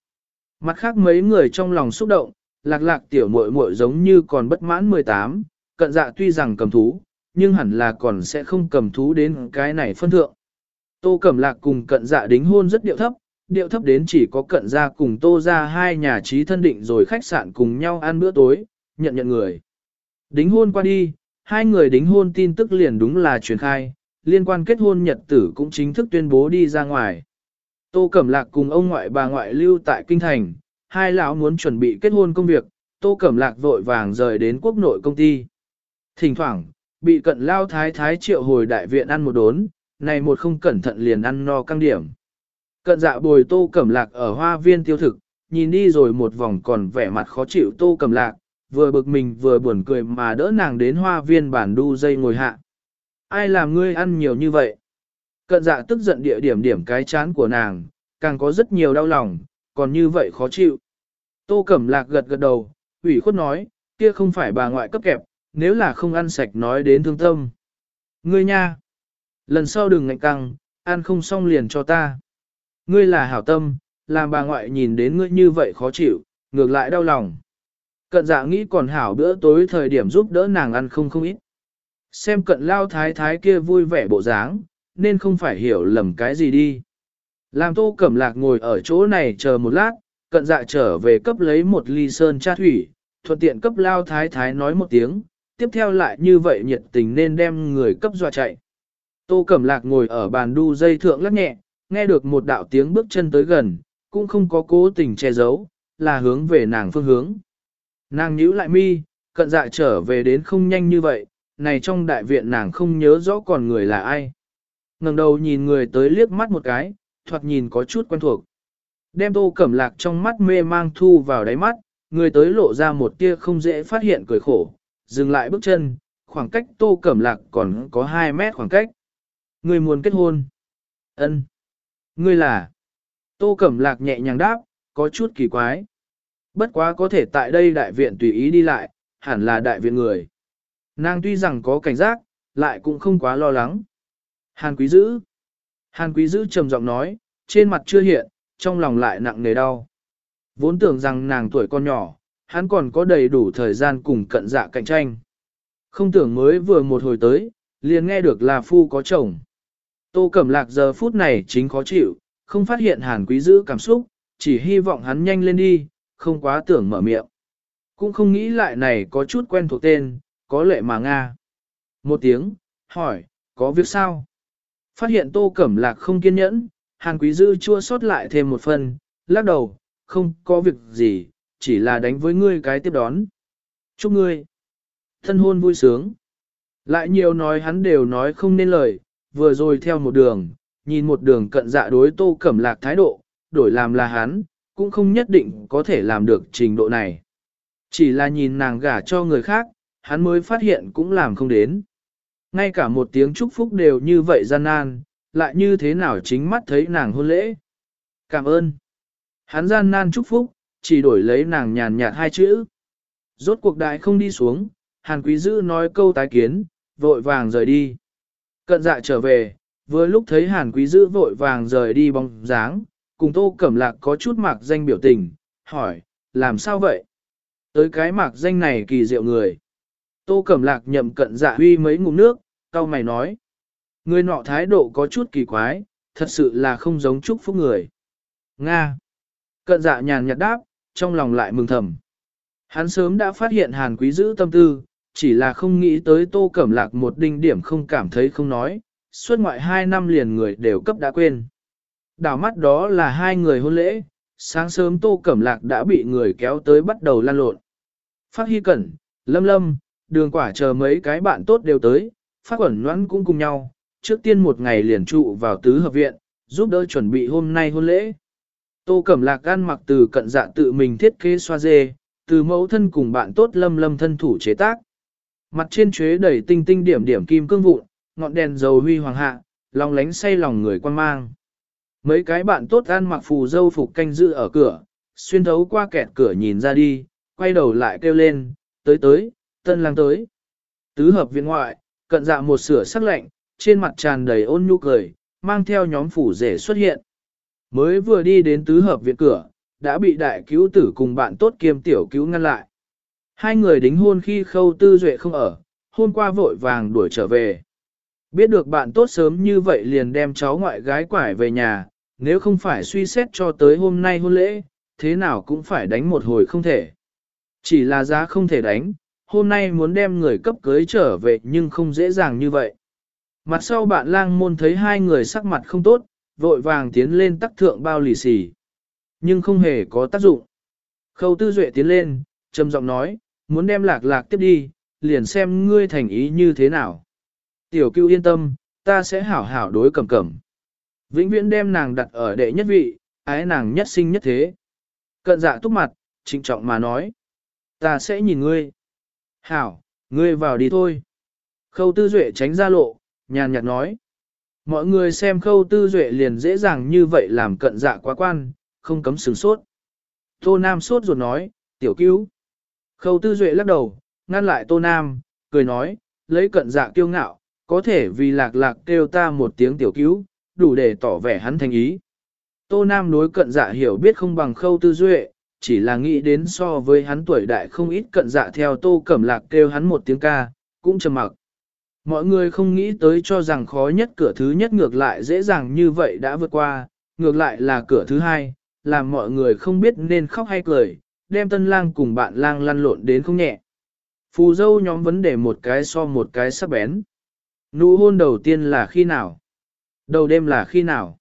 Mặt khác mấy người trong lòng xúc động, lạc lạc tiểu muội muội giống như còn bất mãn 18, cận dạ tuy rằng cầm thú, nhưng hẳn là còn sẽ không cầm thú đến cái này phân thượng. Tô Cẩm Lạc cùng cận dạ đính hôn rất điệu thấp, điệu thấp đến chỉ có cận dạ cùng tô ra hai nhà trí thân định rồi khách sạn cùng nhau ăn bữa tối, nhận nhận người. Đính hôn qua đi, hai người đính hôn tin tức liền đúng là truyền khai, liên quan kết hôn nhật tử cũng chính thức tuyên bố đi ra ngoài. Tô Cẩm Lạc cùng ông ngoại bà ngoại lưu tại Kinh Thành, hai lão muốn chuẩn bị kết hôn công việc, Tô Cẩm Lạc vội vàng rời đến quốc nội công ty. Thỉnh thoảng, bị cận lao thái thái triệu hồi đại viện ăn một đốn, này một không cẩn thận liền ăn no căng điểm. Cận dạ bồi Tô Cẩm Lạc ở hoa viên tiêu thực, nhìn đi rồi một vòng còn vẻ mặt khó chịu Tô Cẩm Lạc, vừa bực mình vừa buồn cười mà đỡ nàng đến hoa viên bản đu dây ngồi hạ. Ai làm ngươi ăn nhiều như vậy? Cận dạ tức giận địa điểm điểm cái chán của nàng, càng có rất nhiều đau lòng, còn như vậy khó chịu. Tô Cẩm Lạc gật gật đầu, ủy khuất nói, kia không phải bà ngoại cấp kẹp, nếu là không ăn sạch nói đến thương tâm. Ngươi nha! Lần sau đừng ngạnh căng, ăn không xong liền cho ta. Ngươi là hảo tâm, làm bà ngoại nhìn đến ngươi như vậy khó chịu, ngược lại đau lòng. Cận dạ nghĩ còn hảo bữa tối thời điểm giúp đỡ nàng ăn không không ít. Xem cận lao thái thái kia vui vẻ bộ dáng, nên không phải hiểu lầm cái gì đi. Làm tô cẩm lạc ngồi ở chỗ này chờ một lát, cận dạ trở về cấp lấy một ly sơn cha thủy, thuận tiện cấp lao thái thái nói một tiếng, tiếp theo lại như vậy nhiệt tình nên đem người cấp dọa chạy. Tô cẩm lạc ngồi ở bàn đu dây thượng lắc nhẹ, nghe được một đạo tiếng bước chân tới gần, cũng không có cố tình che giấu, là hướng về nàng phương hướng. Nàng nhíu lại mi, cận dạ trở về đến không nhanh như vậy, này trong đại viện nàng không nhớ rõ còn người là ai. ngẩng đầu nhìn người tới liếc mắt một cái, thoạt nhìn có chút quen thuộc. Đem tô cẩm lạc trong mắt mê mang thu vào đáy mắt, người tới lộ ra một tia không dễ phát hiện cười khổ, dừng lại bước chân, khoảng cách tô cẩm lạc còn có 2 mét khoảng cách. Người muốn kết hôn. ân Ngươi là. Tô cẩm lạc nhẹ nhàng đáp, có chút kỳ quái. Bất quá có thể tại đây đại viện tùy ý đi lại, hẳn là đại viện người. Nàng tuy rằng có cảnh giác, lại cũng không quá lo lắng. Hàn quý dữ. Hàn quý dữ trầm giọng nói, trên mặt chưa hiện, trong lòng lại nặng nề đau. Vốn tưởng rằng nàng tuổi con nhỏ, hắn còn có đầy đủ thời gian cùng cận dạ cạnh tranh. Không tưởng mới vừa một hồi tới, liền nghe được là phu có chồng. Tô Cẩm Lạc giờ phút này chính khó chịu, không phát hiện hàn quý giữ cảm xúc, chỉ hy vọng hắn nhanh lên đi, không quá tưởng mở miệng. Cũng không nghĩ lại này có chút quen thuộc tên, có lệ mà Nga. Một tiếng, hỏi, có việc sao? Phát hiện tô cẩm lạc không kiên nhẫn, hàn quý dư chua sót lại thêm một phần, lắc đầu, không có việc gì, chỉ là đánh với ngươi cái tiếp đón. Chúc ngươi thân hôn vui sướng. Lại nhiều nói hắn đều nói không nên lời, vừa rồi theo một đường, nhìn một đường cận dạ đối tô cẩm lạc thái độ, đổi làm là hắn, cũng không nhất định có thể làm được trình độ này. Chỉ là nhìn nàng gả cho người khác, hắn mới phát hiện cũng làm không đến. Ngay cả một tiếng chúc phúc đều như vậy gian nan, lại như thế nào chính mắt thấy nàng hôn lễ. Cảm ơn. Hắn gian nan chúc phúc, chỉ đổi lấy nàng nhàn nhạt hai chữ. Rốt cuộc đại không đi xuống, hàn quý dữ nói câu tái kiến, vội vàng rời đi. Cận dạ trở về, vừa lúc thấy hàn quý dữ vội vàng rời đi bóng dáng, cùng tô cẩm lạc có chút mạc danh biểu tình, hỏi, làm sao vậy? Tới cái mạc danh này kỳ diệu người. Tô Cẩm Lạc nhậm cận dạ huy mấy ngụm nước, cao mày nói. Người nọ thái độ có chút kỳ quái, thật sự là không giống chúc phúc người. Nga. Cận dạ nhàn nhạt đáp, trong lòng lại mừng thầm. Hắn sớm đã phát hiện hàn quý giữ tâm tư, chỉ là không nghĩ tới tô cẩm lạc một đinh điểm không cảm thấy không nói, suốt ngoại hai năm liền người đều cấp đã quên. Đảo mắt đó là hai người hôn lễ, sáng sớm Tô Cẩm Lạc đã bị người kéo tới bắt đầu lan lộn. Phát Hy Cẩn, Lâm Lâm, đường quả chờ mấy cái bạn tốt đều tới, Phát Quẩn Ngoãn cũng cùng nhau, trước tiên một ngày liền trụ vào tứ hợp viện, giúp đỡ chuẩn bị hôm nay hôn lễ. Tô Cẩm Lạc ăn mặc từ cận dạ tự mình thiết kế xoa dê, từ mẫu thân cùng bạn tốt Lâm Lâm thân thủ chế tác. Mặt trên chuế đầy tinh tinh điểm điểm kim cương vụn, ngọn đèn dầu huy hoàng hạ, lòng lánh say lòng người quan mang. Mấy cái bạn tốt ăn mặc phù dâu phục canh giữ ở cửa, xuyên thấu qua kẹt cửa nhìn ra đi, quay đầu lại kêu lên, tới tới, tân lang tới. Tứ hợp viện ngoại, cận dạ một sửa sắc lạnh, trên mặt tràn đầy ôn nhu cười, mang theo nhóm phủ rể xuất hiện. Mới vừa đi đến tứ hợp viện cửa, đã bị đại cứu tử cùng bạn tốt kiêm tiểu cứu ngăn lại. Hai người đính hôn khi khâu tư duệ không ở, hôm qua vội vàng đuổi trở về. Biết được bạn tốt sớm như vậy liền đem cháu ngoại gái quải về nhà, nếu không phải suy xét cho tới hôm nay hôn lễ, thế nào cũng phải đánh một hồi không thể. Chỉ là giá không thể đánh, hôm nay muốn đem người cấp cưới trở về nhưng không dễ dàng như vậy. Mặt sau bạn lang môn thấy hai người sắc mặt không tốt, vội vàng tiến lên tắc thượng bao lì xì. Nhưng không hề có tác dụng. Khâu tư duệ tiến lên, trầm giọng nói, muốn đem lạc lạc tiếp đi, liền xem ngươi thành ý như thế nào. Tiểu cưu yên tâm, ta sẽ hảo hảo đối cẩm cẩm. Vĩnh viễn đem nàng đặt ở đệ nhất vị, ái nàng nhất sinh nhất thế. Cận dạ túc mặt, trịnh trọng mà nói. Ta sẽ nhìn ngươi. Hảo, ngươi vào đi thôi. Khâu tư duệ tránh ra lộ, nhàn nhạt nói. Mọi người xem khâu tư duệ liền dễ dàng như vậy làm cận dạ quá quan, không cấm sửng sốt. Tô Nam sốt ruột nói, tiểu cứu. Khâu tư duệ lắc đầu, ngăn lại Tô Nam, cười nói, lấy cận dạ kiêu ngạo, có thể vì lạc lạc kêu ta một tiếng tiểu cứu, đủ để tỏ vẻ hắn thành ý. Tô Nam đối cận dạ hiểu biết không bằng khâu tư duệ, chỉ là nghĩ đến so với hắn tuổi đại không ít cận dạ theo tô cẩm lạc kêu hắn một tiếng ca, cũng trầm mặc. Mọi người không nghĩ tới cho rằng khó nhất cửa thứ nhất ngược lại dễ dàng như vậy đã vượt qua, ngược lại là cửa thứ hai, làm mọi người không biết nên khóc hay cười, đem tân lang cùng bạn lang lăn lộn đến không nhẹ. Phù dâu nhóm vấn đề một cái so một cái sắc bén. Nụ hôn đầu tiên là khi nào? Đầu đêm là khi nào?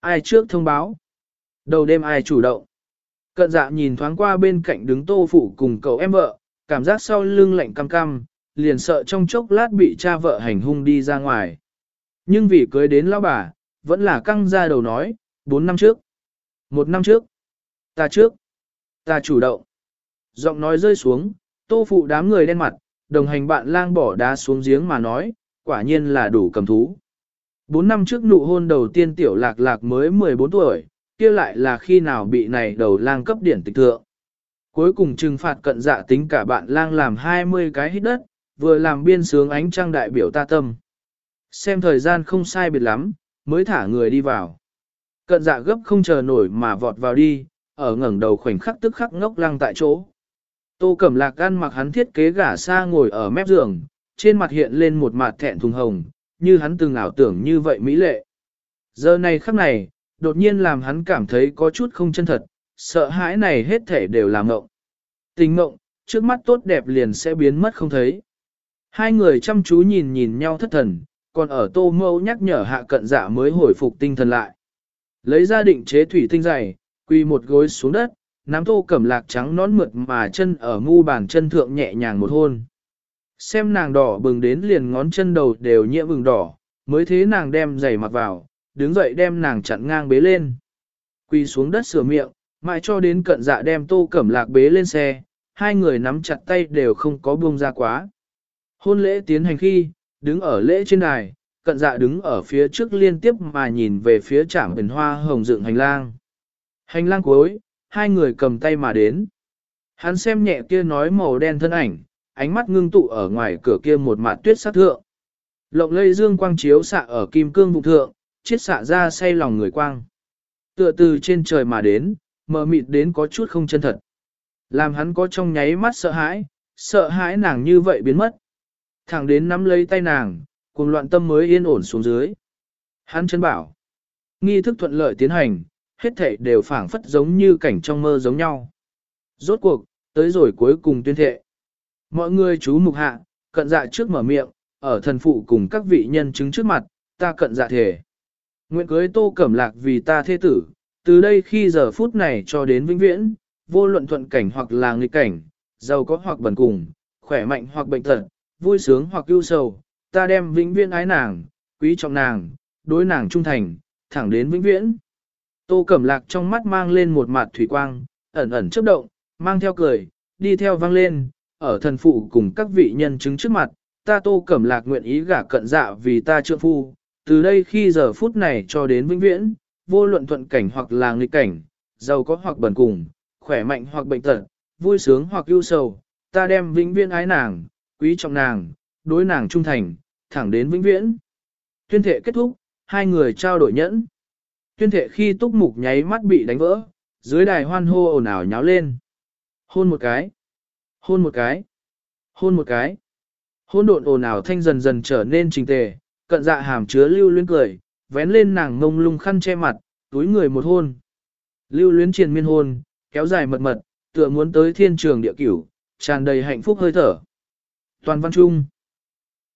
Ai trước thông báo? Đầu đêm ai chủ động? Cận dạ nhìn thoáng qua bên cạnh đứng tô phụ cùng cậu em vợ, cảm giác sau lưng lạnh cam cam, liền sợ trong chốc lát bị cha vợ hành hung đi ra ngoài. Nhưng vì cưới đến lão bà, vẫn là căng ra đầu nói, bốn năm trước, một năm trước, ta trước, ta chủ động. Giọng nói rơi xuống, tô phụ đám người đen mặt, đồng hành bạn lang bỏ đá xuống giếng mà nói, quả nhiên là đủ cầm thú. Bốn năm trước nụ hôn đầu tiên tiểu lạc lạc mới 14 tuổi, kia lại là khi nào bị này đầu lang cấp điển tịch thượng. Cuối cùng trừng phạt cận dạ tính cả bạn lang làm 20 cái hít đất, vừa làm biên sướng ánh trăng đại biểu ta tâm. Xem thời gian không sai biệt lắm, mới thả người đi vào. Cận dạ gấp không chờ nổi mà vọt vào đi, ở ngẩng đầu khoảnh khắc tức khắc ngốc lăng tại chỗ. Tô Cẩm Lạc ăn mặc hắn thiết kế gả xa ngồi ở mép giường, trên mặt hiện lên một mặt thẹn thùng hồng, như hắn từng ảo tưởng như vậy mỹ lệ. Giờ này khắc này, đột nhiên làm hắn cảm thấy có chút không chân thật, sợ hãi này hết thể đều là ngộng. Tình ngộng, trước mắt tốt đẹp liền sẽ biến mất không thấy. Hai người chăm chú nhìn nhìn nhau thất thần, còn ở tô mâu nhắc nhở hạ cận dạ mới hồi phục tinh thần lại. Lấy ra định chế thủy tinh dày, quy một gối xuống đất, nắm tô cẩm lạc trắng nón mượt mà chân ở mu bàn chân thượng nhẹ nhàng một hôn. Xem nàng đỏ bừng đến liền ngón chân đầu đều nhiễm bừng đỏ, mới thế nàng đem giày mặc vào, đứng dậy đem nàng chặn ngang bế lên. Quỳ xuống đất sửa miệng, mãi cho đến cận dạ đem tô cẩm lạc bế lên xe, hai người nắm chặt tay đều không có buông ra quá. Hôn lễ tiến hành khi, đứng ở lễ trên đài, cận dạ đứng ở phía trước liên tiếp mà nhìn về phía trạm bình hoa hồng dựng hành lang. Hành lang cuối, hai người cầm tay mà đến. Hắn xem nhẹ kia nói màu đen thân ảnh, ánh mắt ngưng tụ ở ngoài cửa kia một mạt tuyết sát thượng. Lộng lây dương quang chiếu xạ ở kim cương vụ thượng, chiết xạ ra say lòng người quang. Tựa từ trên trời mà đến, mờ mịt đến có chút không chân thật. Làm hắn có trong nháy mắt sợ hãi, sợ hãi nàng như vậy biến mất. Thẳng đến nắm lấy tay nàng, cùng loạn tâm mới yên ổn xuống dưới. Hắn chân bảo. Nghi thức thuận lợi tiến hành, hết thảy đều phảng phất giống như cảnh trong mơ giống nhau. Rốt cuộc, tới rồi cuối cùng tuyên thệ. Mọi người chú mục hạ, cận dạ trước mở miệng, ở thần phụ cùng các vị nhân chứng trước mặt, ta cận dạ thể. Nguyện cưới tô cẩm lạc vì ta thế tử, từ đây khi giờ phút này cho đến vĩnh viễn, vô luận thuận cảnh hoặc là nghịch cảnh, giàu có hoặc bần cùng, khỏe mạnh hoặc bệnh tật, vui sướng hoặc ưu sầu, ta đem vĩnh viễn ái nàng, quý trọng nàng, đối nàng trung thành, thẳng đến vĩnh viễn. Tô Cẩm Lạc trong mắt mang lên một mặt thủy quang, ẩn ẩn chớp động, mang theo cười, đi theo vang lên, ở thần phụ cùng các vị nhân chứng trước mặt, ta Tô Cẩm Lạc nguyện ý gả cận dạ vì ta trượng phu, từ đây khi giờ phút này cho đến vĩnh viễn, vô luận thuận cảnh hoặc là nghịch cảnh, giàu có hoặc bần cùng, khỏe mạnh hoặc bệnh tật, vui sướng hoặc ưu sầu, ta đem vĩnh viễn ái nàng, quý trọng nàng, đối nàng trung thành, thẳng đến vĩnh viễn. Tuyên thệ kết thúc, hai người trao đổi nhẫn. Tuyên thệ khi túc mục nháy mắt bị đánh vỡ, dưới đài hoan hô ồn ào nháo lên. Hôn một cái, hôn một cái, hôn một cái. Hôn độn ồn ào thanh dần dần trở nên trình tề, cận dạ hàm chứa lưu luyến cười, vén lên nàng ngông lung khăn che mặt, túi người một hôn. Lưu luyến triền miên hôn, kéo dài mật mật, tựa muốn tới thiên trường địa cửu, tràn đầy hạnh phúc hơi thở. Toàn văn trung.